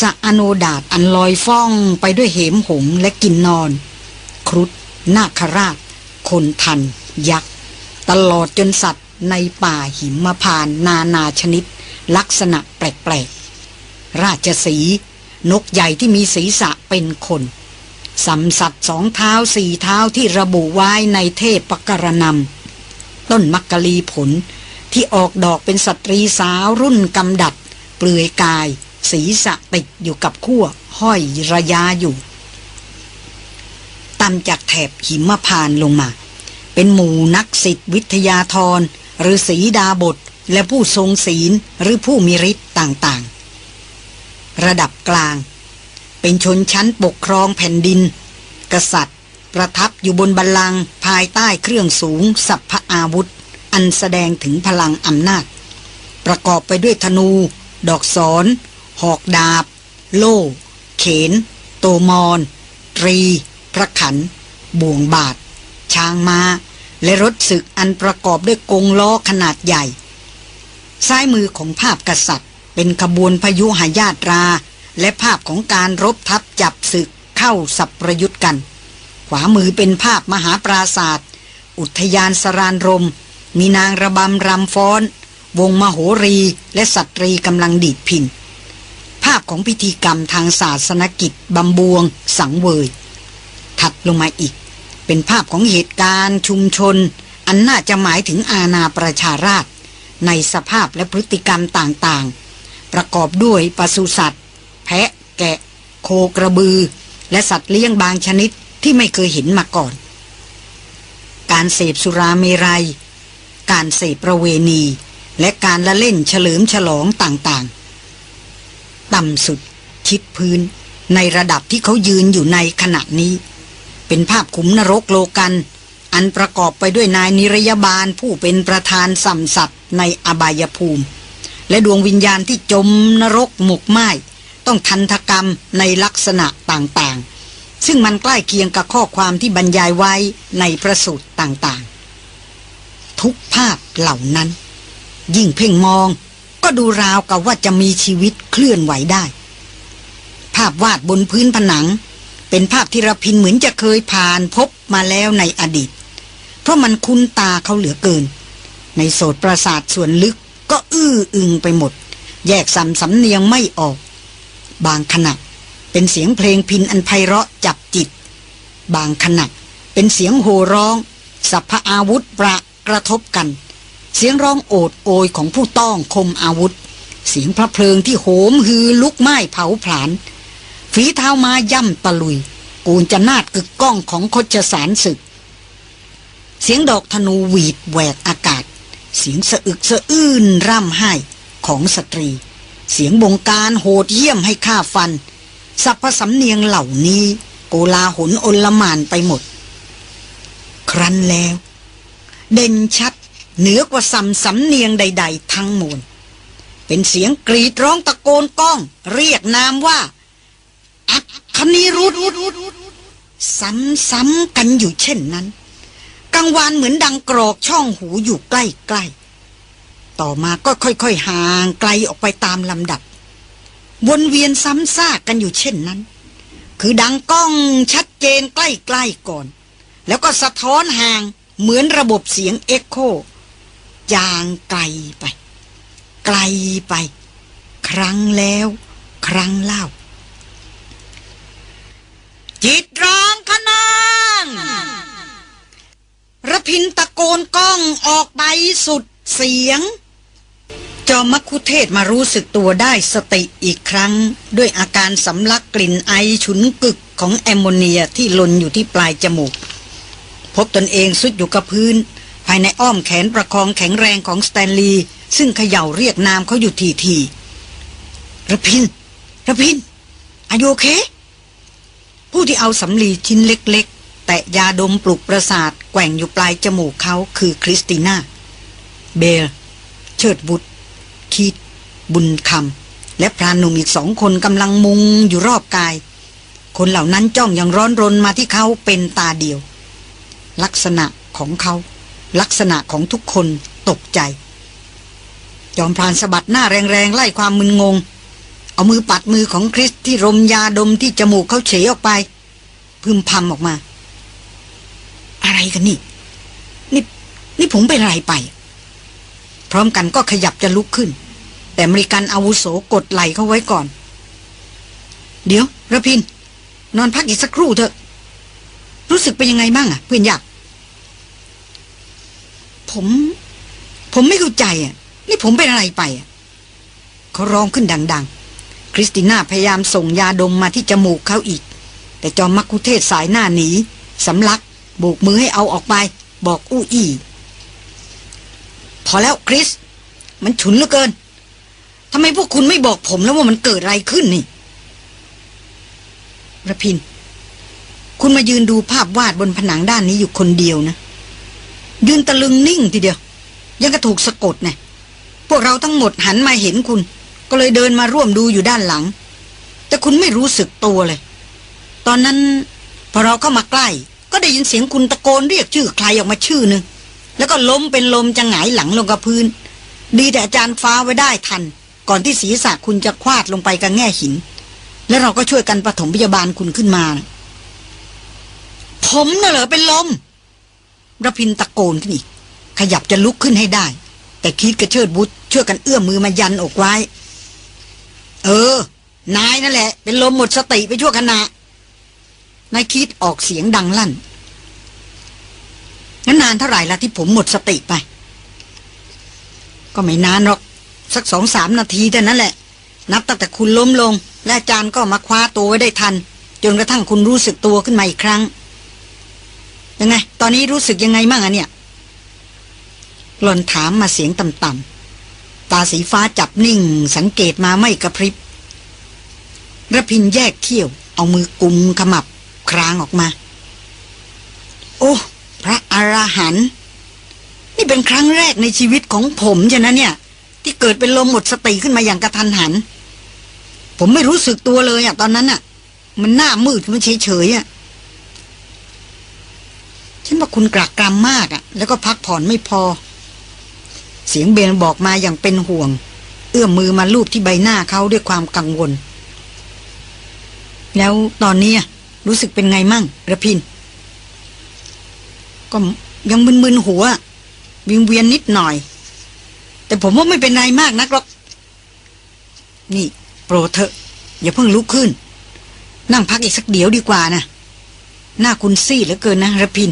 สะอโนดาตอันลอยฟ้องไปด้วยเหมหงและกินนอน ครุฑนาคราช คนทัน ยักษ์ ตลอดจนสัตว ในป่าหิมพานนานาชนิด ลักษณะแปลกๆ ราชสี นกใหญ่ที่มีศีรษะเป็นคนสัมสัตว์สองเท้าสี่เท้าที่ระบุไว้ในเทพปกรณำต้นมักกะลีผลที่ออกดอกเป็นสตรีสาวรุ่นกำดัด เปลือยกาย ศีรษะติดอยู่กับขั้วห้อยระยาอยู่ต่ำจากแถบหิมพานลงมา เป็นหมู่นักสิทธิวิทยาธร หรือศีดาบทและผู้ทรงศีลหรือผู้มีฤทธิ์ต่างๆ ระดับกลาง เป็นชนชั้นปกครองแผ่นดิน กษัตริย์ ประทับอยู่บนบัลลังก์ภายใต้เครื่องสูง สัพพอาวุธ อันแสดงถึงพลังอำนาจ ประกอบไปด้วยธนู ดอกศรหอกดาบ โล่ เขน โตมอน ตรี พระขัน บ่วงบาท ช้างมา้า และรถศึกอันประกอบด้วยกงล้อขนาดใหญ่ ซ้ายมือของภาพกษัตริย์ เป็นขบวนพยุหายาตรา และภาพของการรบทับจับศึกเข้าสับประยุทธ์กัน ขวามือเป็นภาพมหาปราศาสตร์อุทยานสรานรม มีนางระบำรำฟ้อน วงมโหรีและสตรีกำลังดีดพินภาพของพิธีกรรมทางศาสนกิจบำบวง สังเวย ถัดลงมาอีก เป็นภาพของเหตุการณ์ชุมชน อันน่าจะหมายถึงอาณาประชาราช ในสภาพและพฤติกรรมต่างๆ ประกอบด้วยปศุสัตว์ แพะ แกะ โคกระบือ และสัตว์เลี้ยงบางชนิดที่ไม่เคยเห็นมาก่อน การเสพสุราเมรยัย การเสพประเวณี และการละเล่นเฉลิมฉลองต่างๆ ต่ำสุดชิดพื้นในระดับที่เขายืนอยู่ในขณะนี้ เป็นภาพขุมนรกโลกัน อันประกอบไปด้วยนายนิรยาบาลผู้เป็นประธานสัมสัตว์ในอบายภูมิ และดวงวิญญาณที่จมนรกหมกไหม้ต้องทันทกรรมในลักษณะต่างๆ ซึ่งมันใกล้เคียงกับข้อความที่บรรยายไว้ในประสูตรต่างๆ ทุกภาพเหล่านั้น ยิ่งเพ่งมองก็ดูราวกับว่าจะมีชีวิตเคลื่อนไหวได้ ภาพวาดบนพื้นผนัง เป็นภาพที่ระพินเหมือนจะเคยผ่านพบมาแล้วในอดีต เพราะมันคุ้นตาเขาเหลือเกิน ในโสดประสาทส่วนลึกก็อื้ออึงไปหมด แยกสัมสำเนียงไม่ออก บางขณะเป็นเสียงเพลงพินอันไพเราะจับจิต บางขณะเป็นเสียงโห่ร้องสัพพอาวุธประกระทบกัน เสียงร้องโอดโอยของผู้ต้องคมอาวุธ เสียงพระเพลิงที่โหมฮือลุกไหม้เผาผลาญ ฝีเท้ามาย่ำตะลุย กูนจะนาดกึกก้องของคชสารศึก เสียงดอกธนูหวีดแหวกอากาศ เสียงสะอึกสะอื้นร่ำไห้ของสตรี เสียงบงการโหดเยี่ยมให้ข้าฟันสัพพสำเนียงเหล่านี้โกลาหนอลมานไปหมด ครั้นแล้ว เด่นชัดเหนือกว่าสำสำเนียงใด ๆ ทั้งมวลเป็นเสียงกรีดร้องตะโกนก้อง เรียกนามว่า คคณีรุดซ้ำๆกันอยู่เช่นนั้นกังวานเหมือนดังกรอกช่องหูอยู่ใกล้ๆ ต่อมาก็ค่อยๆห่างไกลออกไปตามลำดับ วนเวียนซ้ำซากกันอยู่เช่นนั้น คือดังก้องชัดเจนใกล้ๆก่อน แล้วก็สะท้อนห่างเหมือนระบบเสียงเอ็กโคจางไกลไป ไกลไป ครั้งแล้ว ครั้งเล่า คีธร้องขนองรพินทร์ตะโกนก้องออกไป สุดเสียง จอมมัคคุเทศก์มารู้สึกตัวได้สติอีกครั้ง ด้วยอาการสำลักกลิ่นไอฉุนกึกของแอมโมเนียที่ลนอยู่ที่ปลายจมูก พบตนเองทรุดอยู่กับพื้น ภายในอ้อมแขนประคองแข็งแรงของสแตนลีย์ซึ่งเขย่าเรียกนามเขาอยู่ทีทีระพินระพินอายุโอเค ผู้ที่เอาสำลีชิ้นเล็ก ๆ แต่ยาดมปลุกประสาทแกว่งอยู่ปลายจมูกเขาคือคริสติน่า เบล เชิดบุตร คิด บุญคำและพรานหนุ่มอีกสองคนกำลังมุงอยู่รอบกาย คนเหล่านั้นจ้องอย่างร้อนรนมาที่เขาเป็นตาเดียว ลักษณะของเขา ลักษณะของทุกคนตกใจ จอมพรานสะบัดหน้าแรงๆ ไล่ความมึนงง เอามือปัดมือของคริสที่รมยาดมที่จมูกเขาเฉยออกไป พึมพำออกมา อะไรกันนี่ นี่นี่ผมเป็นอะไรไป ร้อมกันก็ขยับจะลุกขึ้น แต่มริกันอาวุโสกดไหลเขาไว้ก่อน เดี๋ยวระพิน นอนพักอีกสักครู่เถอะ รู้สึกเป็นยังไงบ้างอะเพื่อนอยาก ผม ผมไม่เข้าใจอะ นี่ผมเป็นอะไรไปอะเขาร้องขึ้นดัง ๆ คริสติน่าพยายามส่งยาดมมาที่จมูกเขาอีก แต่จอมมักคุเทศสายหน้าหนีสำลักโบกมือให้เอาออกไป บอกอู้อี้ พอแล้วคริส มันฉุนเหลือเกินทำไมพวกคุณไม่บอกผมแล้วว่ามันเกิดอะไรขึ้นนี่ระพิน คุณมายืนดูภาพวาดบนผนังด้านนี้อยู่คนเดียวนะ ยืนตะลึงนิ่งทีเดียว ยังกระถูกสะกดนะพวกเราทั้งหมดหันมาเห็นคุณ ก็เลยเดินมาร่วมดูอยู่ด้านหลัง แต่คุณไม่รู้สึกตัวเลย ตอนนั้นพอเราเข้ามาใกล้ ก็ได้ยินเสียงคุณตะโกนเรียกชื่อใครออกมาชื่อหนึ่ง แล้วก็ล้มเป็นลมจะหงายหลังลงกับพื้น ดีแต่อาจารย์ฟ้าไว้ได้ทัน ก่อนที่ศีรษะคุณจะควาดลงไปกับแง่หิน แล้วเราก็ช่วยกันปฐมพยาบาลคุณขึ้นมานะผมน่ะเหรอเป็นลมระพินตะโกนขึ้นอีก ขยับจะลุกขึ้นให้ได้ แต่คิดกระเชิดบุตรช่วยกันเอื้อมมือมายันอกไว้ เออ นายนั่นแหละ เป็นลมหมดสติไปชั่วขณะนายคิดออกเสียงดังลั่น งั้นนานเท่าไหร่ละที่ผมหมดสติไป ก็ไม่นานหรอก สักสองสามนาทีแต่นั้นแหละ นับตั้งแต่คุณล้มลง และอาจารย์ก็มาคว้าตัวไว้ได้ทัน จนกระทั่งคุณรู้สึกตัวขึ้นมาอีกครั้ง ยังไง ตอนนี้รู้สึกยังไงมั่งอะเนี่ยหล่อนถามมาเสียงต่ำๆตาสีฟ้าจับนิ่ง สังเกตมาไม่กระพริบระพินแยกเขี้ยว เอามือกุมขมับ ครางออกมา โอ้ พระอรหันต์นี่เป็นครั้งแรกในชีวิตของผมใช่นะเนี่ย ที่เกิดเป็นลมหมดสติขึ้นมาอย่างกระทันหัน ผมไม่รู้สึกตัวเลยอะตอนนั้นอะมันหน้ามืดมันเฉยเฉยอะฉันว่าคุณกรักกรำมากอะแล้วก็พักผ่อนไม่พอ เสียงเบนบอกมาอย่างเป็นห่วง เอื้อมมือมาลูบที่ใบหน้าเขาด้วยความกังวล แล้วตอนนี้รู้สึกเป็นไงมั่งรพินทร์ ก็ยังมึนๆหัว วิงเวียนนิดหน่อย แต่ผมว่าไม่เป็นไรมากนักหรอก นี่ โปรดเถอะ อย่าเพิ่งลุกขึ้น นั่งพักอีกสักเดี๋ยวดีกว่านะ หน้าคุณซีดเหลือเกินนะรพินทร์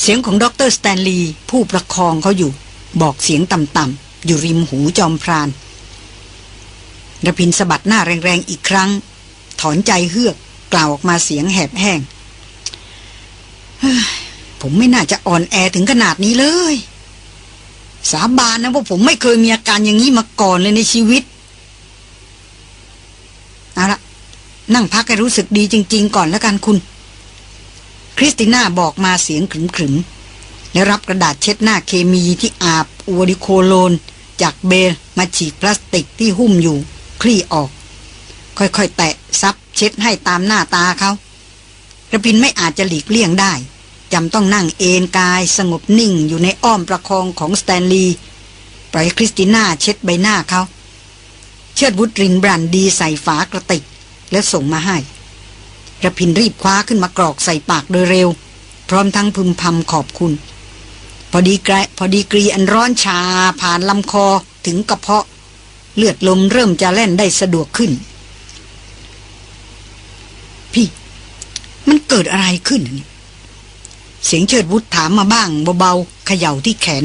เสียงของดรสแตนลีย์ผู้ประคองเขาอยู่ บอกเสียงต่ำๆอยู่ริมหูจอมพรานระพินสะบัดหน้าแรงๆอีกครั้ง ถอนใจเฮือกกล่าวออกมาเสียงแหบแห้ง ผมไม่น่าจะอ่อนแอถึงขนาดนี้เลย สาบานนะว่าผมไม่เคยมีอาการอย่างนี้มาก่อนเลยในชีวิต เอาละนั่งพักให้รู้สึกดีจริง ๆ ก่อนแล้วกันคุณ คริสติน่าบอกมาเสียงขรึมๆแล้วรับกระดาษเช็ดหน้าเคมีที่อาบโอดิโคโลญ จากเบลมาฉีกพลาสติกที่หุ้มอยู่ คลี่ออก ค่อยๆ แตะซับเช็ดให้ตามหน้าตาเขารพินทร์ไม่อาจจะหลีกเลี่ยงได้ จำต้องนั่งเอนกายสงบนิ่งอยู่ในอ้อมประคองของสแตนลีย์ปล่อยคริสติน่าเช็ดใบหน้าเขาเชิดวุธรินบรั่นดีใส่ฝากระติก แล้วส่งมาให้ระพินรีบคว้าขึ้นมากรอกใส่ปากโดยเร็ว พร้อมทั้งพึมพำขอบคุณ พอดีกรพอดีกรีอันร้อนชาผ่านลำคอถึงกระเพาะ เลือดลมเริ่มจะแล่นได้สะดวกขึ้น พี่ มันเกิดอะไรขึ้นนี่ เสียงเชิดวุฒถามมาบ้างเบาๆเขย่าที่แขน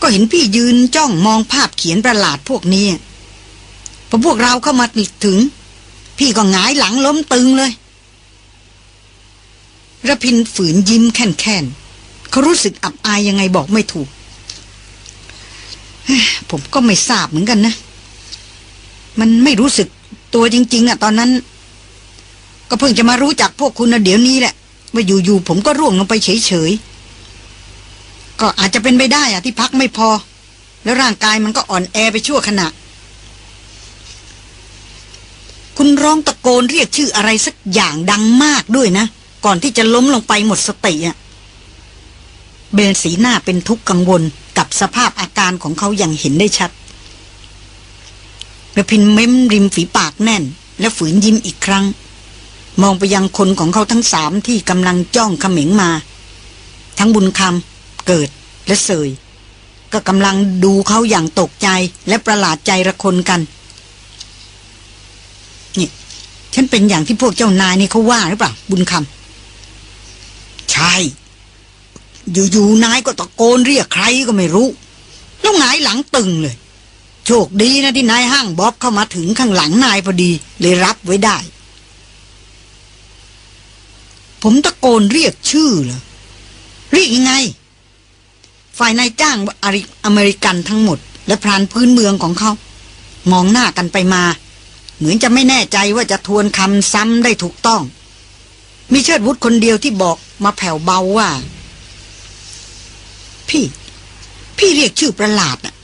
ก็เห็นพี่ยืนจ้องมองภาพเขียนประหลาดพวกนี้พอพวกเราเข้ามาถึง พี่ก็หงายหลังล้มตึงเลยระพินฝืนยิ้มแค่นๆเขารู้สึกอับอายยังไงบอกไม่ถูก ผมก็ไม่ทราบเหมือนกันนะ มันไม่รู้สึกตัวจริง ๆอะตอนนั้น ก็เพิ่งจะมารู้จักพวกคุณนะเดี๋ยวนี้แหละว่าอยู่ๆผมก็ร่วงลงไปเฉยๆ ก็อาจจะเป็นไปได้อะที่พักไม่พอ แล้วร่างกายมันก็อ่อนแอไปชั่วขณะ คุณร้องตะโกนเรียกชื่ออะไรสักอย่างดังมากด้วยนะ ก่อนที่จะล้มลงไปหมดสติอะเบนสีหน้าเป็นทุกข์กังวลกับสภาพอาการของเขาอย่างเห็นได้ชัดระพินเม้มริมฝีปากแน่น และฝืนยิ้มอีกครั้ง มองไปยังคนของเขาทั้งสามที่กำลังจ้องเขม็งมา ทั้งบุญคำเกิดและเสย ก็กำลังดูเขาอย่างตกใจและประหลาดใจระคนกัน นี่ ฉันเป็นอย่างที่พวกเจ้านายนี่เขาว่าหรือเปล่า บุญคำใช่ อยู่ๆนายก็ตะโกนเรียกใครก็ไม่รู้แล้วหงายหลังตึงเลย โชคดีนะที่นายห้างบ๊อบเข้ามาถึงข้างหลังนายพอดีเลยรับไว้ได้ ผมตะโกนเรียกชื่อเหรอเรียกยังไง ฝ่ายนายจ้างอเมริกันทั้งหมด และพรานพื้นเมืองของเขา มองหน้ากันไปมา เหมือนจะไม่แน่ใจว่าจะทวนคำซ้ำได้ถูกต้อง มีเชิดวุฒคนเดียวที่บอกมาแผ่วเบาว่า พี่ พี่เรียกชื่อประหลาดอะ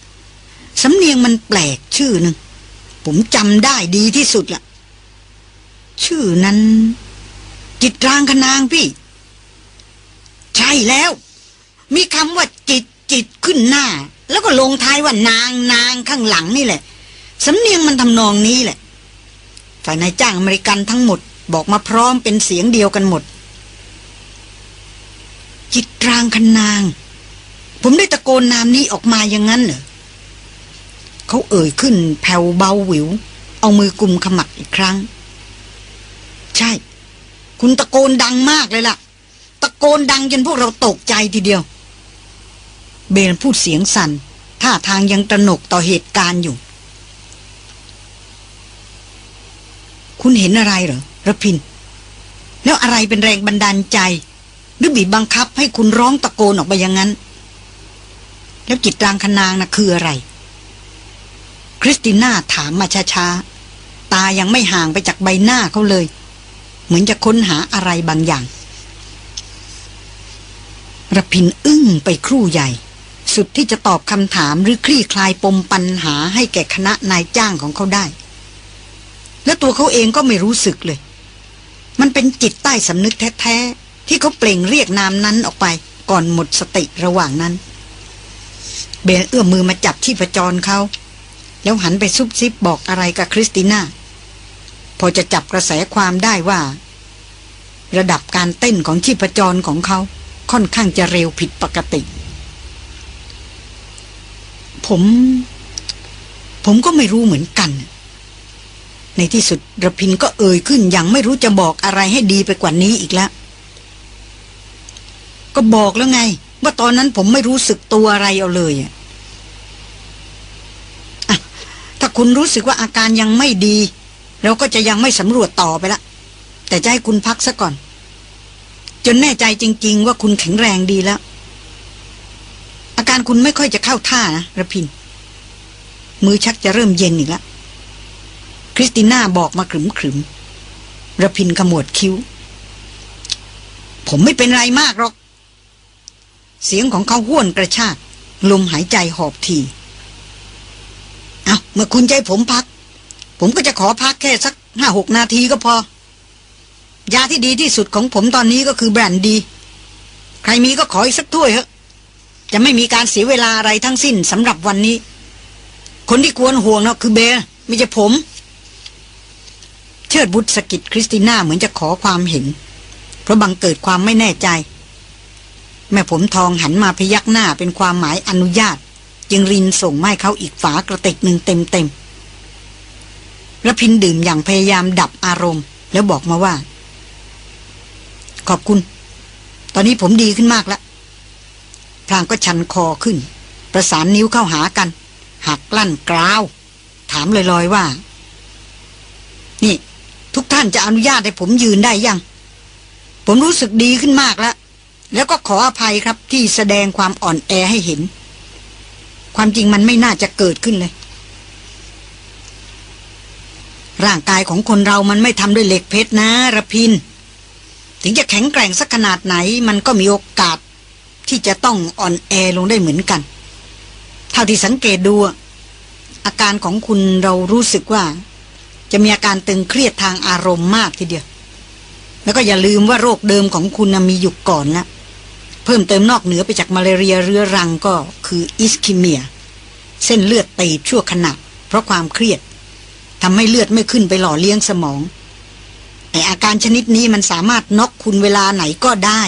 สำเนียงมันแปลกชื่อหนึ่งผมจำได้ดีที่สุดละชื่อนั้น จิตรางคนางพี่ ใช่แล้ว มีคำว่าจิตจิตขึ้นหน้า แล้วก็ลงท้ายว่านางนางข้างหลังนี่แหละ สำเนียงมันทำนองนี้แหละ ฝ่ายนายจ้างอเมริกันทั้งหมด บอกมาพร้อมเป็นเสียงเดียวกันหมด จิตรางคนาง ผมได้ตะโกนนามนี้ออกมาอย่างนั้นเหรอเขาเอ่ยขึ้นแผ่วเบาหวิว เอามือกุมขมักอีกครั้ง ใช่ คุณตะโกนดังมากเลยล่ะ ตะโกนดังจนพวกเราตกใจทีเดียว เบนพูดเสียงสัน่นท่าทางยังตระหนกต่อเหตุการณ์อยู่ คุณเห็นอะไรเหรอระพิน แล้วอะไรเป็นแรงบันดาลใจ หรือบีบบังคับให้คุณร้องตะโกนออกไปอย่างนั้น แล้วจิตรางคนางนะ่ะคืออะไร คริสติน่าถามมาช้าๆ ตายังไม่ห่างไปจากใบหน้าเขาเลย เหมือนจะค้นหาอะไรบางอย่างระพินอึ้งไปครู่ใหญ่ สุดที่จะตอบคำถามหรือคลี่คลายปมปัญหาให้แก่คณะนายจ้างของเขาได้ และตัวเขาเองก็ไม่รู้สึกเลย มันเป็นจิตใต้สำนึกแท้ๆ ที่เขาเปล่งเรียกนามนั้นออกไปก่อนหมดสติระหว่างนั้น เบนเอื้อมมือมาจับที่ประจรเขา แล้วหันไปซุบซิบบอกอะไรกับคริสติน่า อจะจับกระแสความได้ว่า ระดับการเต้นของชีพจรของเขาค่อนข้างจะเร็วผิดปกติ ผม ผมก็ไม่รู้เหมือนกัน ในที่สุดระพินก็เอ่ยขึ้นอย่างไม่รู้จะบอกอะไรให้ดีไปกว่านี้อีกแล้ว ก็บอกแล้วไง ว่าตอนนั้นผมไม่รู้สึกตัวอะไรเอาเลยอะถ้าคุณรู้สึกว่าอาการยังไม่ดี เราก็จะยังไม่สำรวจต่อไปละ แต่จะให้คุณพักซะก่อน จนแน่ใจจริง ๆ ว่าคุณแข็งแรงดีแล้ว อาการคุณไม่ค่อยจะเข้าท่านะระพิน มือชักจะเริ่มเย็นอีกแล้วคริสติน่าบอกมาขรึมขรึมระพินขมวดคิ้ว ผมไม่เป็นไรมากหรอก เสียงของเขาห้วนกระชาก ลมหายใจหอบที เอาเมื่อคุณใจผมพัก ผมก็จะขอพักแค่สักห้าหกนาทีก็พอ ยาที่ดีที่สุดของผมตอนนี้ก็คือแบรนดี ใครมีก็ขออีกสักถ้วยเถอะ จะไม่มีการเสียเวลาอะไรทั้งสิ้นสำหรับวันนี้ คนที่ควรห่วงเนาะคือเบร์ไม่ใช่ผม เชิดบุตรสกิดคริสติน่าเหมือนจะขอความเห็น เพราะบังเกิดความไม่แน่ใจ แม่ผมทองหันมาพยักหน้าเป็นความหมายอนุญาต จึงรินส่งไม้เขาอีกฝากระติกหนึ่งเต็มเต็มระพินดื่มอย่างพยายามดับอารมณ์ แล้วบอกมาว่า ขอบคุณ ตอนนี้ผมดีขึ้นมากแล้วพรางก็ชันคอขึ้น ประสานนิ้วเข้าหากัน หักลั่นกราว ถามลอยๆว่า นี่ ทุกท่านจะอนุญาตให้ผมยืนได้ยัง ผมรู้สึกดีขึ้นมากแล้ว แล้วก็ขออภัยครับที่แสดงความอ่อนแอให้เห็น ความจริงมันไม่น่าจะเกิดขึ้นเลย ร่างกายของคนเรามันไม่ทำด้วยเหล็กเพชรนะระพิน ถึงจะแข็งแกร่งสักขนาดไหน มันก็มีโอกาส ที่จะต้องอ่อนแอลงได้เหมือนกัน เท่าที่สังเกตดู อาการของคุณเรารู้สึกว่า จะมีอาการตึงเครียดทางอารมณ์มากทีเดียว แล้วก็อย่าลืมว่าโรคเดิมของคุณมีอยู่ก่อนแล้วเพิ่มเติมนอกเหนือไปจากมาเรียเรื้อรังก็คืออิสคิเมีย เส้นเลือดตีบชั่วขณะเพราะความเครียด ทำให้เลือดไม่ขึ้นไปหล่อเลี้ยงสมองไออาการชนิดนี้มันสามารถน็อกคุณเวลาไหนก็ได้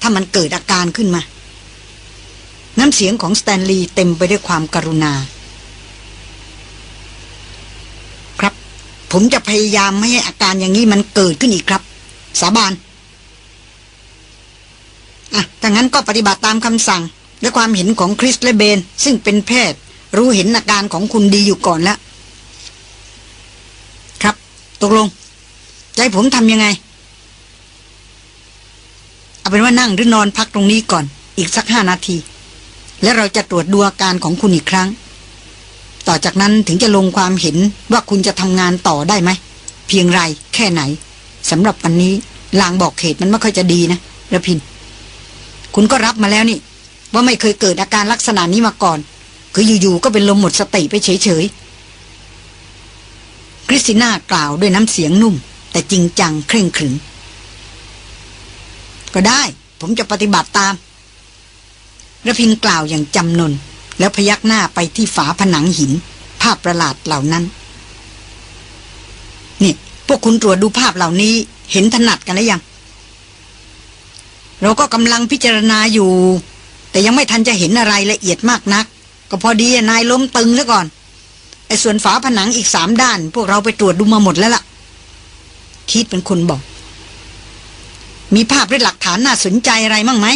ถ้ามันเกิดอาการขึ้นมา น้ำเสียงของสแตนลีย์เต็มไปด้วยความกรุณา ครับ ผมจะพยายามไม่ให้อาการอย่างนี้มันเกิดขึ้นอีกครับ สาบานอะถ้างั้นก็ปฏิบัติตามคำสั่ง และความเห็นของคริสและเบน ซึ่งเป็นแพทย์ รู้เห็นอาการของคุณดีอยู่ก่อนแล้ว ตกลงใจผมทำยังไง เอาเป็นว่านั่งหรือนอนพักตรงนี้ก่อน อีกสักห้านาที แล้วเราจะตรวจดูอาการของคุณอีกครั้ง ต่อจากนั้นถึงจะลงความเห็นว่าคุณจะทำงานต่อได้ไหม เพียงไรแค่ไหนสำหรับวันนี้ลางบอกเหตุมันไม่ค่อยจะดีนะระพิน คุณก็รับมาแล้วนี่ ว่าไม่เคยเกิดอาการลักษณะนี้มาก่อน คืออยู่ๆก็เป็นลมหมดสติไปเฉยๆ คริสติน่ากล่าวด้วยน้ำเสียงนุ่ม แต่จริงจังเคร่งขรึมก็ได้ ผมจะปฏิบัติตามระพินกล่าวอย่างจำนน แล้วพยักหน้าไปที่ฝาผนังหิน ภาพประหลาดเหล่านั้น นี่ พวกคุณตรวจดูภาพเหล่านี้ เห็นถนัดกันแล้วยัง เราก็กำลังพิจารณาอยู่ แต่ยังไม่ทันจะเห็นอะไรละเอียดมากนัก ก็พอดีนายล้มตึงแล้วก่อน ไอ้ส่วนฝาผนังอีกสามด้าน พวกเราไปตรวจดูมาหมดแล้วล่ะ คิดเป็นคนบอก มีภาพและหลักฐานน่าสนใจอะไรมั่งไหม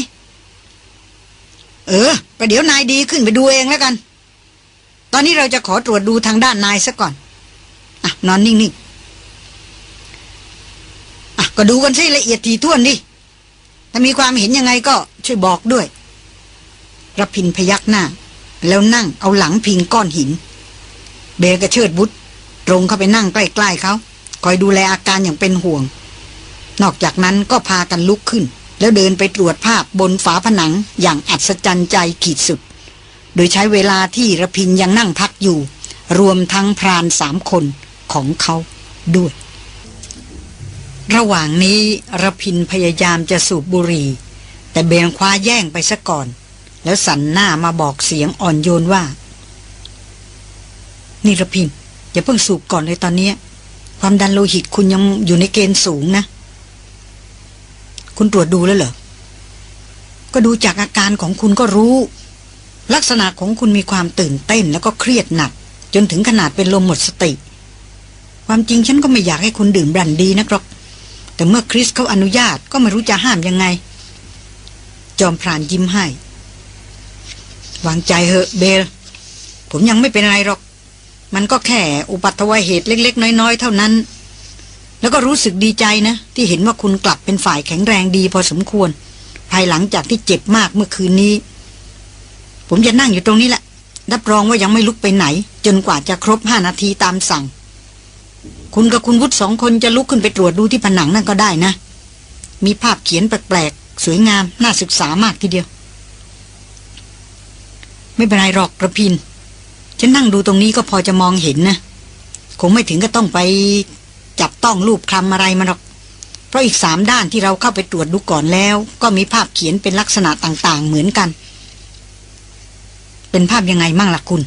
เออประเดี๋ยวนายดีขึ้นไปดูเองแล้วกัน ตอนนี้เราจะขอตรวจดูทางด้านนายซะก่อน อะ นอนนิ่งๆ อะ ก็ดูกันสิละเอียดทีท่วนดิ ถ้ามีความเห็นยังไงก็ช่วยบอกด้วยรพินพยักหน้า แล้วนั่งเอาหลังพิงก้อนหิน เบลกระเชิดบุตรตรงเข้าไปนั่งใกล้ ๆเขาคอยดูแลอาการอย่างเป็นห่วง นอกจากนั้นก็พากันลุกขึ้น แล้วเดินไปตรวจภาพบนฝาผนังอย่างอัศจรรย์ใจขีดสุด โดยใช้เวลาที่ระพินยังนั่งพักอยู่ รวมทั้งพรานสามคนของเขาด้วย ระหว่างนี้ระพินพยายามจะสูบบุหรี่ แต่เบนคว้าแย่งไปซะก่อน แล้วสันหน้ามาบอกเสียงอ่อนโยนว่า นี่ระพินอย่าเพิ่งสูบก่อนเลยตอนนี้ ความดันโลหิตคุณยังอยู่ในเกณฑ์สูงนะ คุณตรวจดูแล้วเหรอ ก็ดูจากอาการของคุณก็รู้ ลักษณะของคุณมีความตื่นเต้นแล้วก็เครียดหนัก จนถึงขนาดเป็นลมหมดสติ ความจริงฉันก็ไม่อยากให้คุณดื่มบรันดีนะครับแต่เมื่อคริสเขาอนุญาตก็ไม่รู้จะห้ามยังไง จอมพรานยิ้มให้ วางใจเหอะเบล ผมยังไม่เป็นไรหรอก มันก็แค่อุปัตวเหตุเล็ก ๆ น้อย ๆ เท่านั้น แล้วก็รู้สึกดีใจนะ ที่เห็นว่าคุณกลับเป็นฝ่ายแข็งแรงดีพอสมควร ภายหลังจากที่เจ็บมากเมื่อคืนนี้ผผมจะนั่งอยู่ตรงนี้แหละ รับรองว่ายังไม่ลุกไปไหน จนกว่าจะครบห้านาทีตามสั่ง คุณกับคุณวุฒิสองคนจะลุกขึ้นไปตรวจดูที่ผนังนั่นก็ได้นะ มีภาพเขียนแปลกๆสวยงามน่าศึกษามากทีเดียว ไม่เป็นไรหรอกกระพิน ฉันนั่งดูตรงนี้ก็พอจะมองเห็นนะคงไม่ถึงก็ต้องไปจับต้องรูปคลำอะไรมาหรอก เพราะอีกสามด้านที่เราเข้าไปตรวจดูก่อนแล้ว ก็มีภาพเขียนเป็นลักษณะต่างๆ เหมือนกัน เป็นภาพยังไงมั่งล่ะคุณ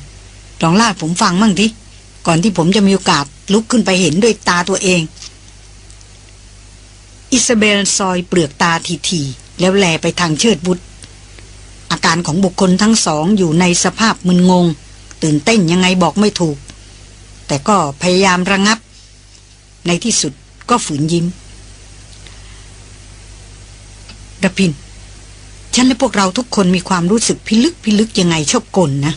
ลองเล่าผมฟังมั่งทีก่อนที่ผมจะมีโอกาสลุกขึ้นไปเห็นด้วยตาตัวเอง อิซาเบลซอยเปลือกตาทีๆแล้วแลไปทางเชิดบุตรอาการของบุคคลทั้งสองอยู่ในสภาพมึนงง ตื่นเต้นยังไงบอกไม่ถูก แต่ก็พยายามระงับ ในที่สุดก็ฝืนยิ้มระพิน ฉันและพวกเราทุกคนมีความรู้สึกพิลึกพิลึกยังไงชอบกลนะ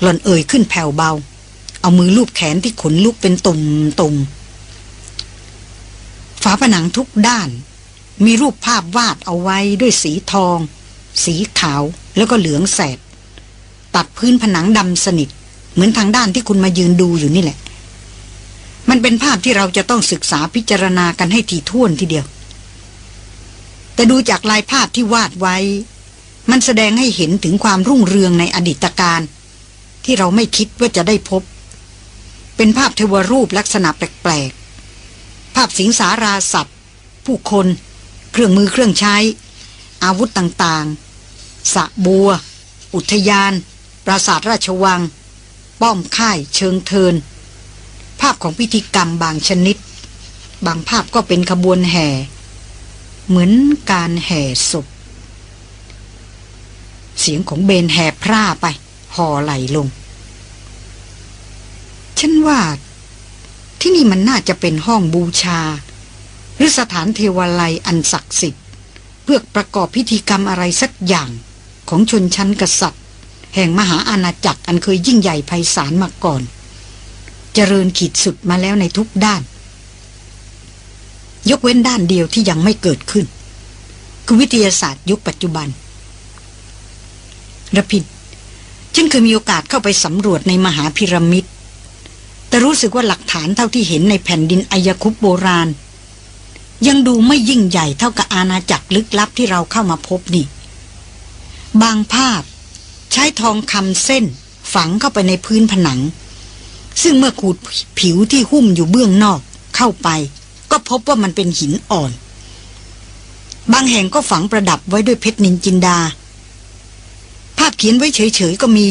หล่อนเอ่ยขึ้นแผ่วเบา เอามือลูบแขนที่ขนลุกเป็นตุ่มตุ่มฝาผนังทุกด้าน มีรูปภาพวาดเอาไว้ด้วยสีทอง สีขาวแล้วก็เหลืองแสด ตัดพื้นผนังดำสนิท เหมือนทางด้านที่คุณมายืนดูอยู่นี่แหละ มันเป็นภาพที่เราจะต้องศึกษาพิจารณากันให้ถี่ถ้วนทีเดียว แต่ดูจากลายภาพที่วาดไว้ มันแสดงให้เห็นถึงความรุ่งเรืองในอดีตการ ที่เราไม่คิดว่าจะได้พบ เป็นภาพเทวรูปลักษณะแปลกๆ ภาพสิงสาราสัตว์ ผู้คน เครื่องมือเครื่องใช้ อาวุธต่างๆสะบัว อุทยาน ปราสาทราชวัง ป้อมค่ายเชิงเทิน ภาพของพิธีกรรมบางชนิด บางภาพก็เป็นขบวนแห่ เหมือนการแห่ศพ เสียงของเบนแห่พร่าไป ห่อไหลลง ฉันว่าที่นี่มันน่าจะเป็นห้องบูชา หรือสถานเทวาลัยอันศักดิ์สิทธิ์ เพื่อประกอบพิธีกรรมอะไรสักอย่างของชนชั้นกษัตริย์ แห่งมหาอาณาจักรอันเคยยิ่งใหญ่ไพศาลมาก่อน เจริญขีดสุดมาแล้วในทุกด้าน ยกเว้นด้านเดียวที่ยังไม่เกิดขึ้น คือวิทยาศาสตร์ยุคปัจจุบันระพินฉันเคยมีโอกาสเข้าไปสำรวจในมหาพิรามิด แต่รู้สึกว่าหลักฐานเท่าที่เห็นในแผ่นดินอายคุปโบราณ ยังดูไม่ยิ่งใหญ่เท่ากับอาณาจักรลึกลับที่เราเข้ามาพบนี่ บางภาพ ใช้ทองคำเส้น ฝังเข้าไปในพื้นผนัง ซึ่งเมื่อขูดผิวที่หุ้มอยู่เบื้องนอกเข้าไป ก็พบว่ามันเป็นหินอ่อน บางแห่งก็ฝังประดับไว้ด้วยเพชรนินจินดา ภาพเขียนไว้เฉยๆก็มี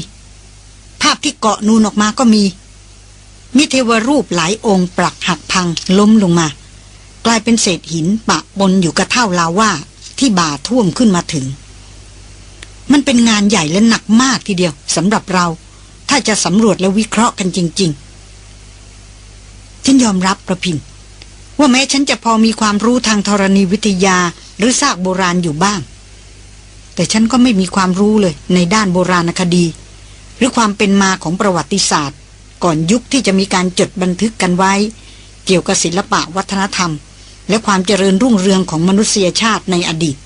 ภาพที่เกาะนูนออกมาก็มีมีเทวรูปหลายองค์ปรักหักพังล้มลงมา กลายเป็นเศษหินปะปนอยู่กับเท่าลาว่าที่บ่าท่วมขึ้นมาถึง มันเป็นงานใหญ่และหนักมากทีเดียวสำหรับเรา ถ้าจะสำรวจและวิเคราะห์กันจริง ๆ ฉันยอมรับประพินว่าแม้ฉันจะพอมีความรู้ทางธรณีวิทยาหรือซากโบราณอยู่บ้าง แต่ฉันก็ไม่มีความรู้เลยในด้านโบราณคดี หรือความเป็นมาของประวัติศาสตร์ ก่อนยุคที่จะมีการจดบันทึกกันไว้ เกี่ยวกับศิลปะวัฒนธรรม และความเจริญรุ่งเรืองของมนุษยชาติในอดีต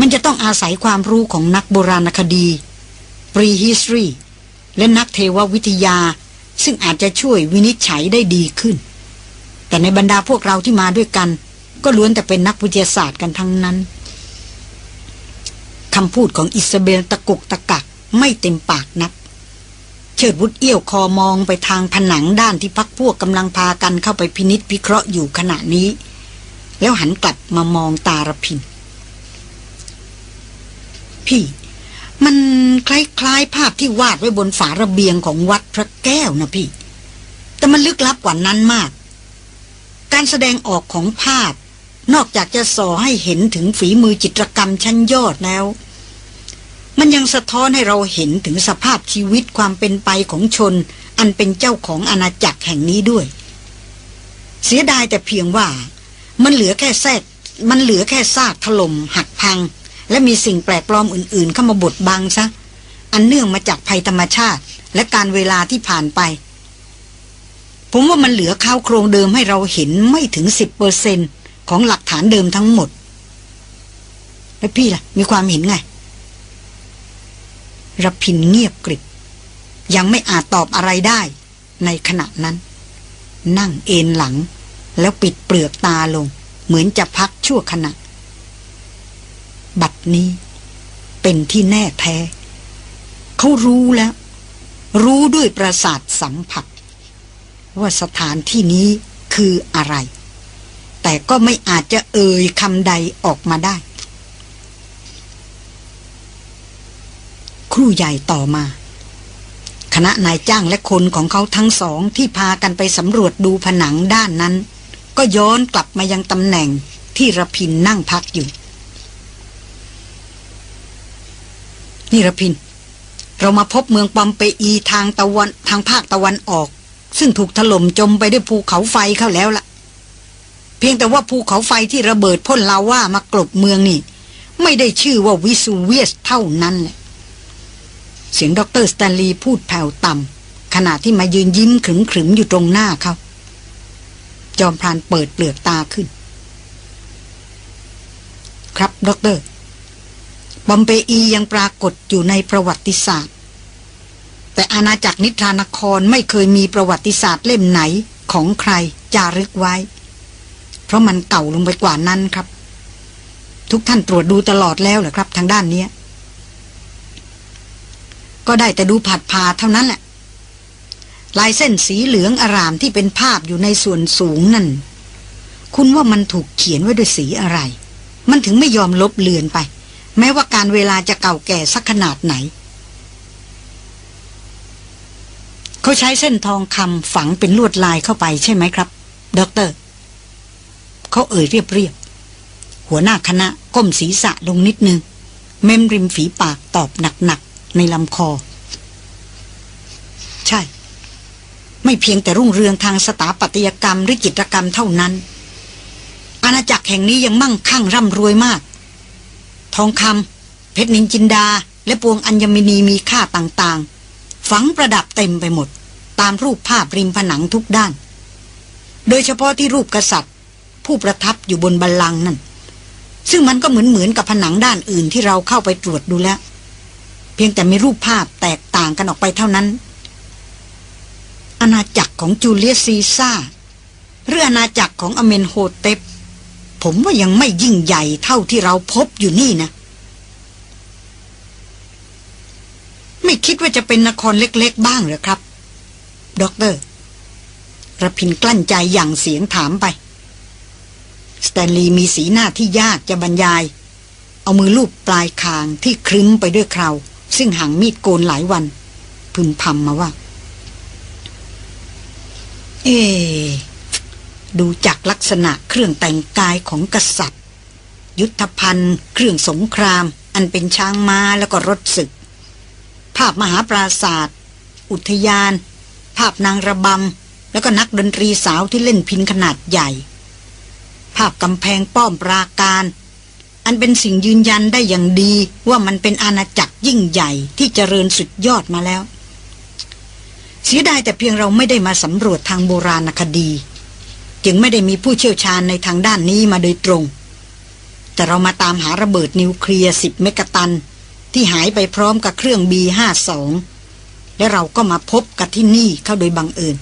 มันจะต้องอาศัยความรู้ของนักโบราณคดี prehistory และนักเทววิทยา ซึ่งอาจจะช่วยวินิจฉัยได้ดีขึ้น แต่ในบรรดาพวกเราที่มาด้วยกัน ก็ล้วนแต่เป็นนักวิทยาศาสตร์กันทั้งนั้นคำพูดของอิซาเบลตะกุกตะกักไม่เต็มปากนัก เชิดวุฒเอี้ยวคอมองไปทางผนังด้านที่พักพวกกำลังพากันเข้าไปพินิษพิเคราะห์อยู่ขณะนี้ แล้วหันกลับมามองตาระพิน พี่ มันคล้ายๆ ภาพที่วาดไว้บนฝาระเบียงของวัดพระแก้วนะพี่ แต่มันลึกลับกว่านั้นมาก การแสดงออกของภาพ นอกจากจะส่อให้เห็นถึงฝีมือจิตรกรรมชั้นยอดแล้ว มันยังสะท้อนให้เราเห็นถึงสภาพชีวิตความเป็นไปของชน อันเป็นเจ้าของอาณาจักรแห่งนี้ด้วย เสียดายแต่เพียงว่า มันเหลือแค่แทรกมันเหลือแค่ซากถล่มหักพัง และมีสิ่งแปลกปลอมอื่นๆ เข้ามาบดบังซะ อันเนื่องมาจากภัยธรรมชาติ และการเวลาที่ผ่านไป ผมว่ามันเหลือข้าวโครงเดิมให้เราเห็นไม่ถึงสิบเปอร์เซนของหลักฐานเดิมทั้งหมด แล้วพี่ล่ะ มีความเห็นไงรพินเงียบกริบ ยังไม่อาจตอบอะไรได้ ในขณะนั้น นั่งเอนหลัง แล้วปิดเปลือกตาลง เหมือนจะพักชั่วขณะ บัดนี้ เป็นที่แน่แท้ เขารู้แล้ว รู้ด้วยประสาทสัมผัส ว่าสถานที่นี้คืออะไร แต่ก็ไม่อาจจะเอ่ยคำใดออกมาได้ ครูใหญ่ต่อมาคณะนายจ้างและคนของเขาทั้งสองที่พากันไปสำรวจดูผนังด้านนั้น ก็ย้อนกลับมายังตำแหน่งที่ระพินนั่งพักอยู่ นี่ระพิน เรามาพบเมืองปอมเปอีทางตะวันทางภาคตะวันออก ซึ่งถูกถล่มจมไปด้วยภูเขาไฟเข้าแล้วละ่ะ เพียงแต่ว่าภูเขาไฟที่ระเบิดพ่นลาว่ามากลบเมืองนี่ ไม่ได้ชื่อว่าวิสูเวียสเท่านั้นแหละเสียงดรสแตนลีย์พูดแผ่วต่ำขณะที่มายืนยิ้มขรึมขรึมอยู่ตรงหน้าเขา จอมพรานเปิดเปลือกตาขึ้น ครับดร ปอมเปอียังปรากฏอยู่ในประวัติศาสตร์ แต่อาณาจักรนิทรานครไม่เคยมีประวัติศาสตร์เล่มไหนของใครจารึกไว้ เพราะมันเก่าลงไปกว่านั้นครับ ทุกท่านตรวจดูตลอดแล้วเหรอครับ ทางด้านนี้ก็ได้แต่ดูผัดผาเท่านั้นแหละ ลายเส้นสีเหลืองอารามที่เป็นภาพอยู่ในส่วนสูงนั่น คุณว่ามันถูกเขียนไว้ด้วยสีอะไร มันถึงไม่ยอมลบเลือนไป แม้ว่าการเวลาจะเก่าแก่สักขนาดไหน เขาใช้เส้นทองคำฝังเป็นลวดลายเข้าไปใช่ไหมครับด็อกเตอร์เขาเอ่ยเรียบๆหัวหน้าคณะก้มศีรษะลงนิดนึง เม้มริมฝีปากตอบหนักๆในลำคอ ใช่ ไม่เพียงแต่รุ่งเรืองทางสถาปัตยกรรมหรือจิตรกรรมเท่านั้น อาณาจักรแห่งนี้ยังมั่งคั่งร่ำรวยมาก ทองคำเพชรนิลจินดา และปวงอัญมณีมีค่าต่างๆ ฝังประดับเต็มไปหมด ตามรูปภาพริมผนังทุกด้าน โดยเฉพาะที่รูปกษัตริย์ ผู้ประทับอยู่บนบัลลังก์นั่น ซึ่งมันก็เหมือนเหมือนกับผนังด้านอื่นที่เราเข้าไปตรวจดูแล้ว เพียงแต่มีรูปภาพแตกต่างกันออกไปเท่านั้น อาณาจักรของจูเลียสซีซ่าหรืออาณาจักรของอเมนโฮเตป ผมว่ายังไม่ยิ่งใหญ่เท่าที่เราพบอยู่นี่นะ ไม่คิดว่าจะเป็นนครเล็กๆบ้างหรือครับด็อกเตอร์ระพินกลั้นใจอย่างเสียงถามไป สแตนลีย์มีสีหน้าที่ยากจะบรรยาย เอามือลูบปลายคางที่ครึ้มไปด้วยคราว ซึ่งห่างมีดโกนหลายวัน พึมพำมาว่า เอ ดูจากลักษณะเครื่องแต่งกายของกษัตริย์ ยุทธภัณฑ์ เครื่องสงคราม อันเป็นช้างม้าแล้วก็รถศึก ภาพมหาปราศาสตร์อุทยาน ภาพนางระบำ แล้วก็นักดนตรีสาวที่เล่นพินขนาดใหญ่ ภาพกำแพงป้อมปราการ อันเป็นสิ่งยืนยันได้อย่างดีว่ามันเป็นอาณาจักรยิ่งใหญ่ที่เจริญสุดยอดมาแล้วเสียดายแต่เพียงเราไม่ได้มาสำรวจทางโบราณคดี จึงไม่ได้มีผู้เชี่ยวชาญในทางด้านนี้มาโดยตรง แต่เรามาตามหาระเบิดนิวเคลียร์สิบเมกะตัน ที่หายไปพร้อมกับเครื่องบีห้าสองและเราก็มาพบกับที่นี่เข้าโดยบังเอิญ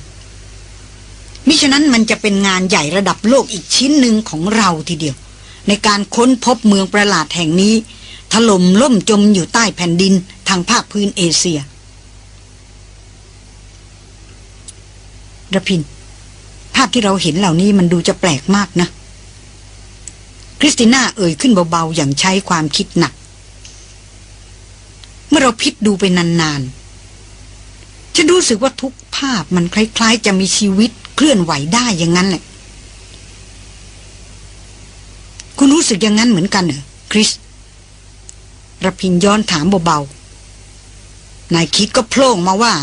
มิฉะนั้นมันจะเป็นงานใหญ่ระดับโลกอีกชิ้นหนึ่งของเราทีเดียว ในการค้นพบเมืองประหลาดแห่งนี้ ถล่มล่มจมอยู่ใต้แผ่นดินทางภาคพื้นเอเชียระพิน ภาพที่เราเห็นเหล่านี้มันดูจะแปลกมากนะ คริสติน่าเอ่ยขึ้นเบาๆ อย่างใช้ความคิดหนัก เมื่อเราพิจดูไปนานๆฉันรู้สึกว่าทุกภาพมันคล้าย ๆ จะมีชีวิตเคลื่อนไหวได้อย่างนั้นแหละ คุณรู้สึกอย่างนั้นเหมือนกันเหรอคริสระพินย้อนถามเบาๆนายคิดก็โพล่งมาว่า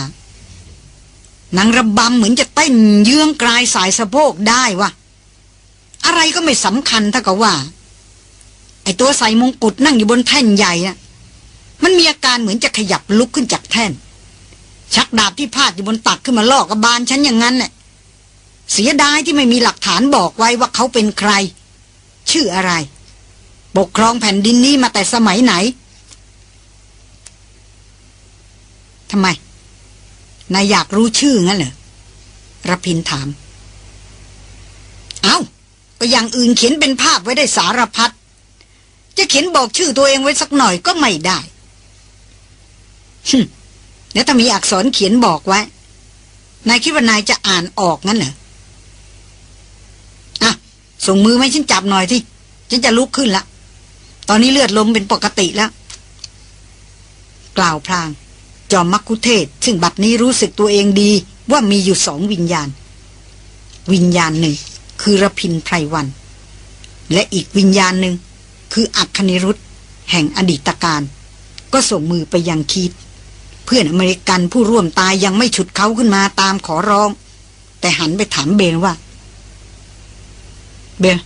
นางระบำเหมือนจะเต้นเยื้องกลายสายสะโพกได้วะอะไรก็ไม่สำคัญถ้ากับว่า ไอตัวใส่มงกุฎนั่งอยู่บนแท่นใหญ่อะมันมีอาการเหมือนจะขยับลุกขึ้นจากแท่น ชักดาบที่พาดอยู่บนตักขึ้นมาลอกกระบาลฉันอย่างนั้นเนี่ยเสียดายที่ไม่มีหลักฐานบอกไว้ว่าเขาเป็นใคร ชื่ออะไร ปกครองแผ่นดินนี้มาแต่สมัยไหนทำไม นายอยากรู้ชื่องั้นเหรอรพินถาม เอา้า ก็อย่างอื่นเขียนเป็นภาพไว้ได้สารพัด จะเขียนบอกชื่อตัวเองไว้สักหน่อยก็ไม่ได้ฮึแล้วถ้ามีอักษรเขียนบอกไว้ นายคิดว่านายจะอ่านออกงั้นเหรอ อะ ส่งมือให้ฉันจับหน่อยที่ฉันจะลุกขึ้นละ ตอนนี้เลือดลมเป็นปกติแล้ว กล่าวพลาง จอมมักคุเทศ ซึ่งบัดนี้รู้สึกตัวเองดีว่ามีอยู่สองวิญญาณ วิญญาณหนึ่งคือระพินไพรวัน และอีกวิญญาณหนึ่งคืออัคนิรุธแห่งอดีตการ ก็ส่งมือไปยังคีดเพื่อนอเมริกันผู้ร่วมตายยังไม่ฉุดเขาขึ้นมาตามขอร้อง แต่หันไปถามเบนว่า เบล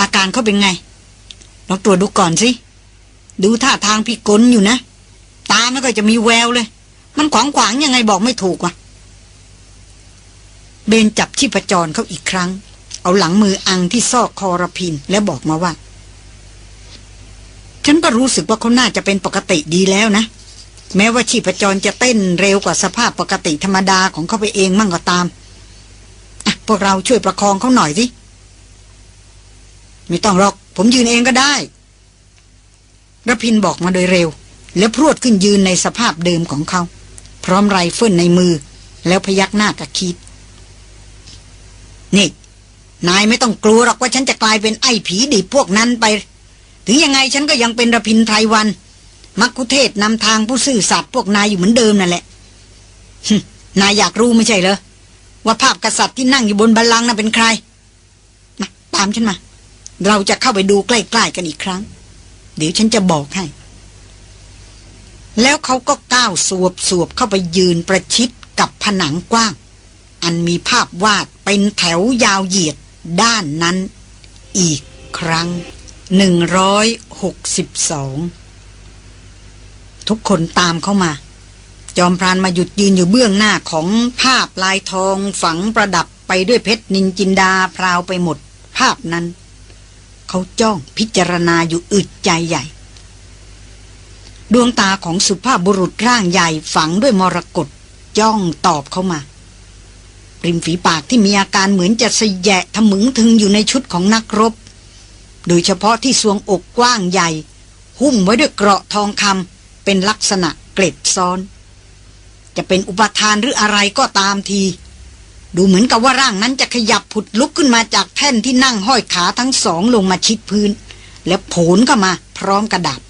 อาการเขาเป็นไงลองตรวจดูก่อนสิ ดูท่าทางพิกลอยู่นะ ตาไม่ก็จะมีแววเลย มันขวางขวางยังไงบอกไม่ถูกว่ะ เบนจับชีพจรเขาอีกครั้ง เอาหลังมืออังที่ซอกคอรพินแล้วบอกมาว่า ฉันก็รู้สึกว่าเขาน่าจะเป็นปกติดีแล้วนะ แม้ว่าชีพจรจะเต้นเร็วกว่าสภาพปกติธรรมดาของเขาไปเองมั่งก็ตามพวกเราช่วยประคองเขาหน่อยสิไม่ต้องหรอก ผมยืนเองก็ได้รพินทร์บอกมาโดยเร็ว แล้วพรวดขึ้นยืนในสภาพเดิมของเขา พร้อมไรเฟิลในมือ แล้วพยักหน้ากับคีธ นี่ นายไม่ต้องกลัวหรอกว่าฉันจะกลายเป็นไอ้ผีดิบพวกนั้นไป ถึงยังไงฉันก็ยังเป็นรพินทร์ ไพรวัลย์ มัคคุเทศก์นำทางผู้ซื่อสัตย์พวกนายอยู่เหมือนเดิมนั่นแหละนายอยากรู้ไม่ใช่เหรอว่าภาพกษัตริย์ที่นั่งอยู่บนบัลลังก์น่ะเป็นใครมาตามฉันมา เราจะเข้าไปดูใกล้ ๆ กันอีกครั้ง เดี๋ยวฉันจะบอกให้ แล้วเขาก็ก้าวสวบสวบเข้าไปยืนประชิดกับผนังกว้าง อันมีภาพวาดเป็นแถวยาวเหยียดด้านนั้น อีกครั้งหนึ่งร้อยหกสิบสองทุกคนตามเข้ามา จอมพรานมาหยุดยืนอยู่เบื้องหน้าของภาพลายทองฝังประดับไปด้วยเพชรนินจินดาพราวไปหมด ภาพนั้น เขาจ้องพิจารณาอยู่อึดใจใหญ่ ดวงตาของสุภาพบุรุษร่างใหญ่ฝังด้วยมรกตจ้องตอบเข้ามา ริมฝีปากที่มีอาการเหมือนจะสแยะทะมึงถึงอยู่ในชุดของนักรบ โดยเฉพาะที่สวงอกกว้างใหญ่ หุ้มไว้ด้วยเกราะทองคำเป็นลักษณะเกล็ดซ้อน จะเป็นอุปทานหรืออะไรก็ตามที ดูเหมือนกับว่าร่างนั้นจะขยับผุดลุกขึ้นมาจากแท่นที่นั่งห้อยขาทั้งสองลงมาชิดพื้น แล้วโผนเข้ามาพร้อมกระดาบ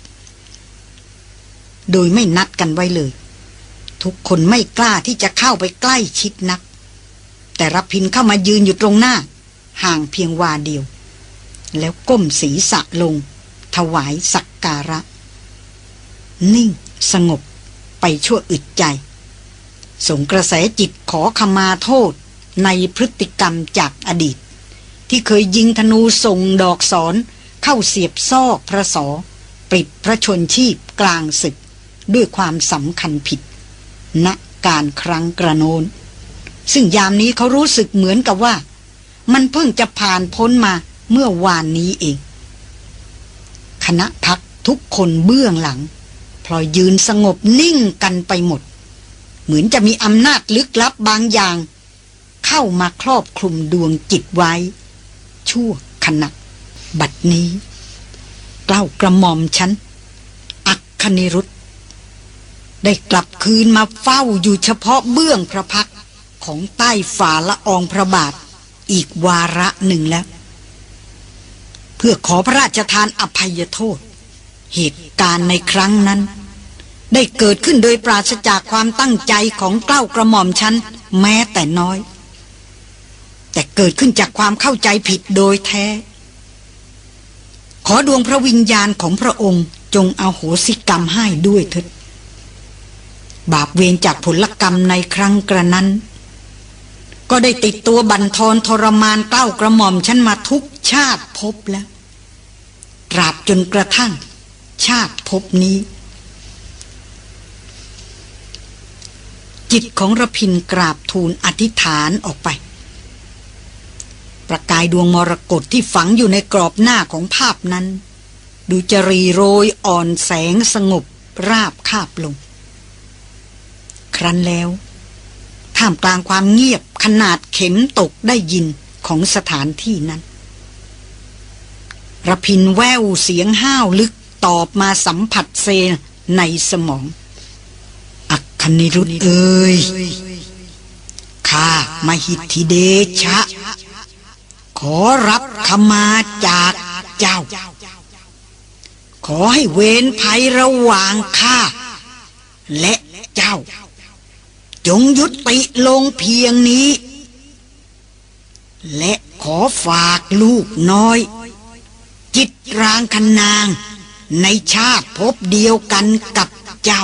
โดยไม่นัดกันไว้เลย ทุกคนไม่กล้าที่จะเข้าไปใกล้ชิดนัก แต่รับพินเข้ามายืนอยู่ตรงหน้า ห่างเพียงวาเดียว แล้วก้มศีรษะลง ถวายสักการะ นิ่งสงบไปชั่วอึดใจส่งกระแสจิตขอขมาโทษในพฤติกรรมจากอดีต ที่เคยยิงธนูส่งดอกสอนเข้าเสียบซอกพระสอปิดพระชนชีพกลางศึก ด้วยความสำคัญผิดณการครั้งกระโนน ซึ่งยามนี้เขารู้สึกเหมือนกับว่า มันเพิ่งจะผ่านพ้นมาเมื่อวานนี้เอง คณะพักทุกคนเบื้องหลัง พลอยยืนสงบนิ่งกันไปหมด เหมือนจะมีอำนาจลึกลับบางอย่าง เข้ามาครอบคลุมดวงจิตไว้ ชั่วขณะ บัดนี้ เกล้ากระหม่อมฉัน อักคณิรุธ ได้กลับคืนมาเฝ้าอยู่เฉพาะเบื้องพระพักของใต้ฝ่าละอองพระบาท อีกวาระหนึ่งแล้ว เพื่อขอพระราชทานอภัยโทษ เหตุการณ์ในครั้งนั้น ได้เกิดขึ้นโดยปราศจากความตั้งใจของเกล้ากระหม่อมฉันแม้แต่น้อย แต่เกิดขึ้นจากความเข้าใจผิดโดยแท้ ขอดวงพระวิญญาณของพระองค์จงเอาโหสิกรรมให้ด้วยเถิด บาปเวรจากผลกรรมในครั้งกระนั้น ก็ได้ติดตัวบันทอนทรมานเต้ากระหม่อมฉันมาทุกชาติพบแล้วตราบจนกระทั่ง ชาติพบนี้ จิตของระพินกราบทูลอธิษฐานออกไป ประกายดวงมรกตที่ฝังอยู่ในกรอบหน้าของภาพนั้น ดูจรีโรยอ่อนแสงสงบราบคาบลง ครั้นแล้ว ท่ามกลางความเงียบขนาดเข็มตกได้ยินของสถานที่นั้นระพินแววเสียงห้าวลึกตอบมาสัมผัสเซในสมอง อักคณิรุธเอ้ยข้ามหิทธิเดชะ ขอรับขมาจากเจ้า ขอให้เว้นภัยระหว่างข้าและเจ้า จงยุติลงเพียงนี้ และขอฝากลูกน้อย จิตรางคนางในชาติพบเดียวกันกับเจ้า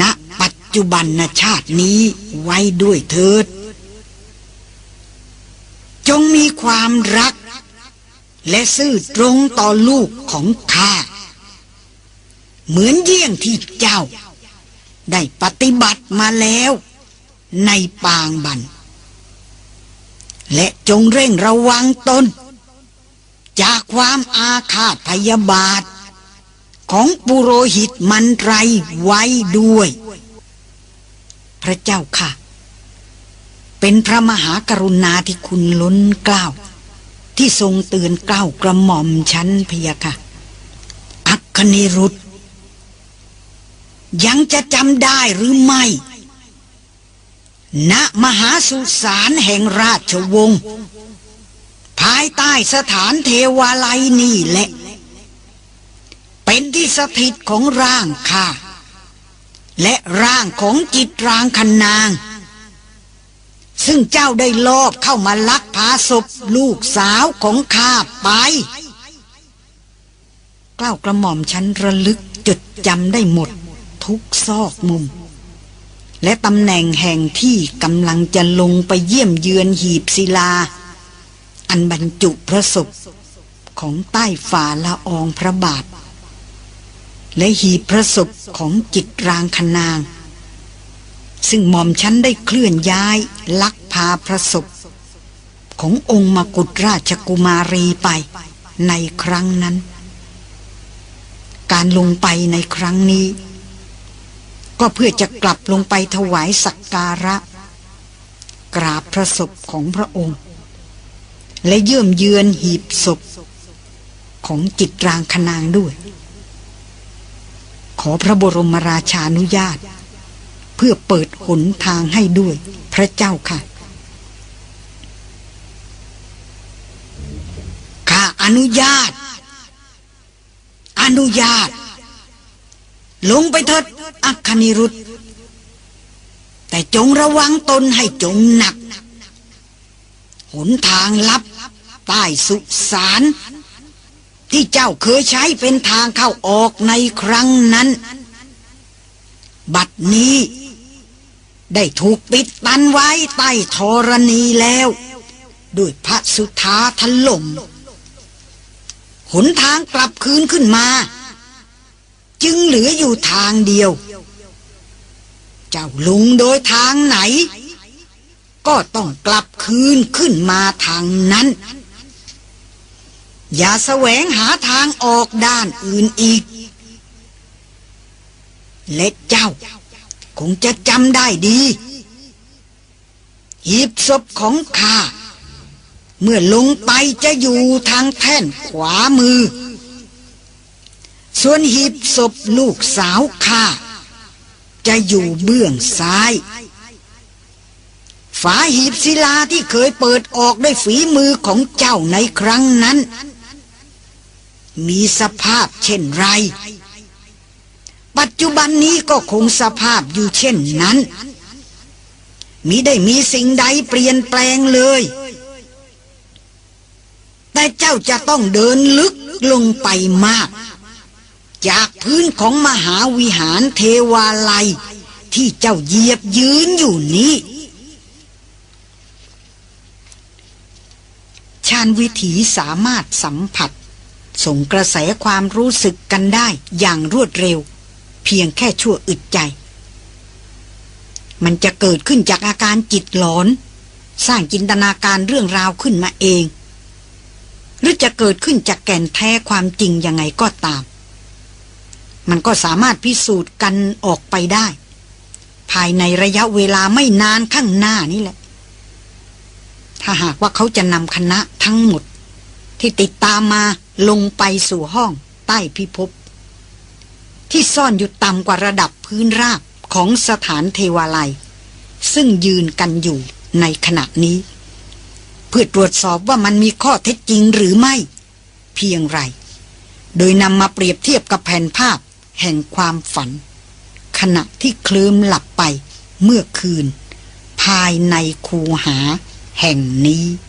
ณ ปัจจุบันชาตินี้ไว้ด้วยเถิด จงมีความรัก และซื่อตรงต่อลูกของข้า เหมือนเยี่ยงที่เจ้า ได้ปฏิบัติมาแล้ว ในปางบัน และจงเร่งระวังตน จากความอาฆาตพยาบาท ของปุโรหิตมันไรไว้ด้วย พระเจ้าค่ะ เป็นพระมหากรุณาที่คุณล้นกล้าว ที่ทรงเตือนกล้าวกระหม่อมชั้นพยาค่ะ อักคณิรุธ ยังจะจำได้หรือไม่ ณ มหาสุสานแห่งราชวงศ์ภายใต้สถานเทวาลัยนี่แหละ เป็นที่สถิตของร่างข้าและร่างของจิตรางคนาง ซึ่งเจ้าได้ลอบเข้ามาลักพาศพลูกสาวของข้าไปกล้าวกระหม่อมฉันระลึกจดจำได้หมด ทุกซอกมุม และตำแหน่งแห่งที่กำลังจะลงไปเยี่ยมเยือนหีบศิลา อันบรรจุพระศพของใต้ฝ่าละอองพระบาท และหีบพระศพของจิตรางคนาง ซึ่งหม่อมฉันได้เคลื่อนย้ายลักพาพระศพขององค์มกุฎราชกุมารีไปในครั้งนั้น การลงไปในครั้งนี้ ก็เพื่อจะกลับลงไปถวายสักการะ กราบพระศพของพระองค์ และเยื่อมเยือนหีบศพ ของจิตรางคนางด้วย ขอพระบรมราชานุญาต เพื่อเปิดหนทางให้ด้วยพระเจ้าค่ะข้าอนุญาต อนุญาต ลงไปเถิดอัคคณิรุธแต่จงระวังตนให้จงหนัก หนทางลับใต้สุสานที่เจ้าเคยใช้เป็นทางเข้าออกในครั้งนั้น บัดนี้ ได้ถูกปิดตันไว้ใต้ธรณีแล้ว ด้วยพระสุธาถล่ม หนทางกลับคืนขึ้นมา จึงเหลืออยู่ทางเดียว เจ้าลุงโดยทางไหน ก็ต้องกลับคืนขึ้นมาทางนั้น อย่าแสวงหาทางออกด้านอื่นอีก เล็เจ้า คงจะจำได้ดีหีบศพของข้า เมื่อลงไปจะอยู่ทางแท่นขวามือ ส่วนหีบศพลูกสาวข้าจะอยู่เบื้องซ้าย ฝาหีบศิลาที่เคยเปิดออกด้วยฝีมือของเจ้าในครั้งนั้น มีสภาพเช่นไร ปัจจุบันนี้ก็คงสภาพอยู่เช่นนั้นมิได้มีสิ่งใดเปลี่ยนแปลงเลย แต่เจ้าจะต้องเดินลึกลงไปมาก จากพื้นของมหาวิหารเทวาลัย ที่เจ้าเหยียบยืนอยู่นี้ชาญวิถีสามารถสัมผัส ส่งกระแสความรู้สึกกันได้อย่างรวดเร็ว เพียงแค่ชั่วอึดใจ มันจะเกิดขึ้นจากอาการจิตหลอน สร้างจินตนาการเรื่องราวขึ้นมาเอง หรือจะเกิดขึ้นจากแก่นแท้ความจริงยังไงก็ตาม มันก็สามารถพิสูจน์กันออกไปได้ ภายในระยะเวลาไม่นานข้างหน้านี่แหละ ถ้าหากว่าเขาจะนำคณะทั้งหมด ที่ติดตามมาลงไปสู่ห้องใต้พิภพที่ซ่อนอยู่ต่ำกว่าระดับพื้นราบของสถานเทวาลัย ซึ่งยืนกันอยู่ในขณะนี้ เพื่อตรวจสอบว่ามันมีข้อเท็จจริงหรือไม่ เพียงไร โดยนำมาเปรียบเทียบกับแผ่นภาพ แห่งความฝัน ขณะที่เคลิ้มหลับไปเมื่อคืน ภายในคูหาแห่งนี้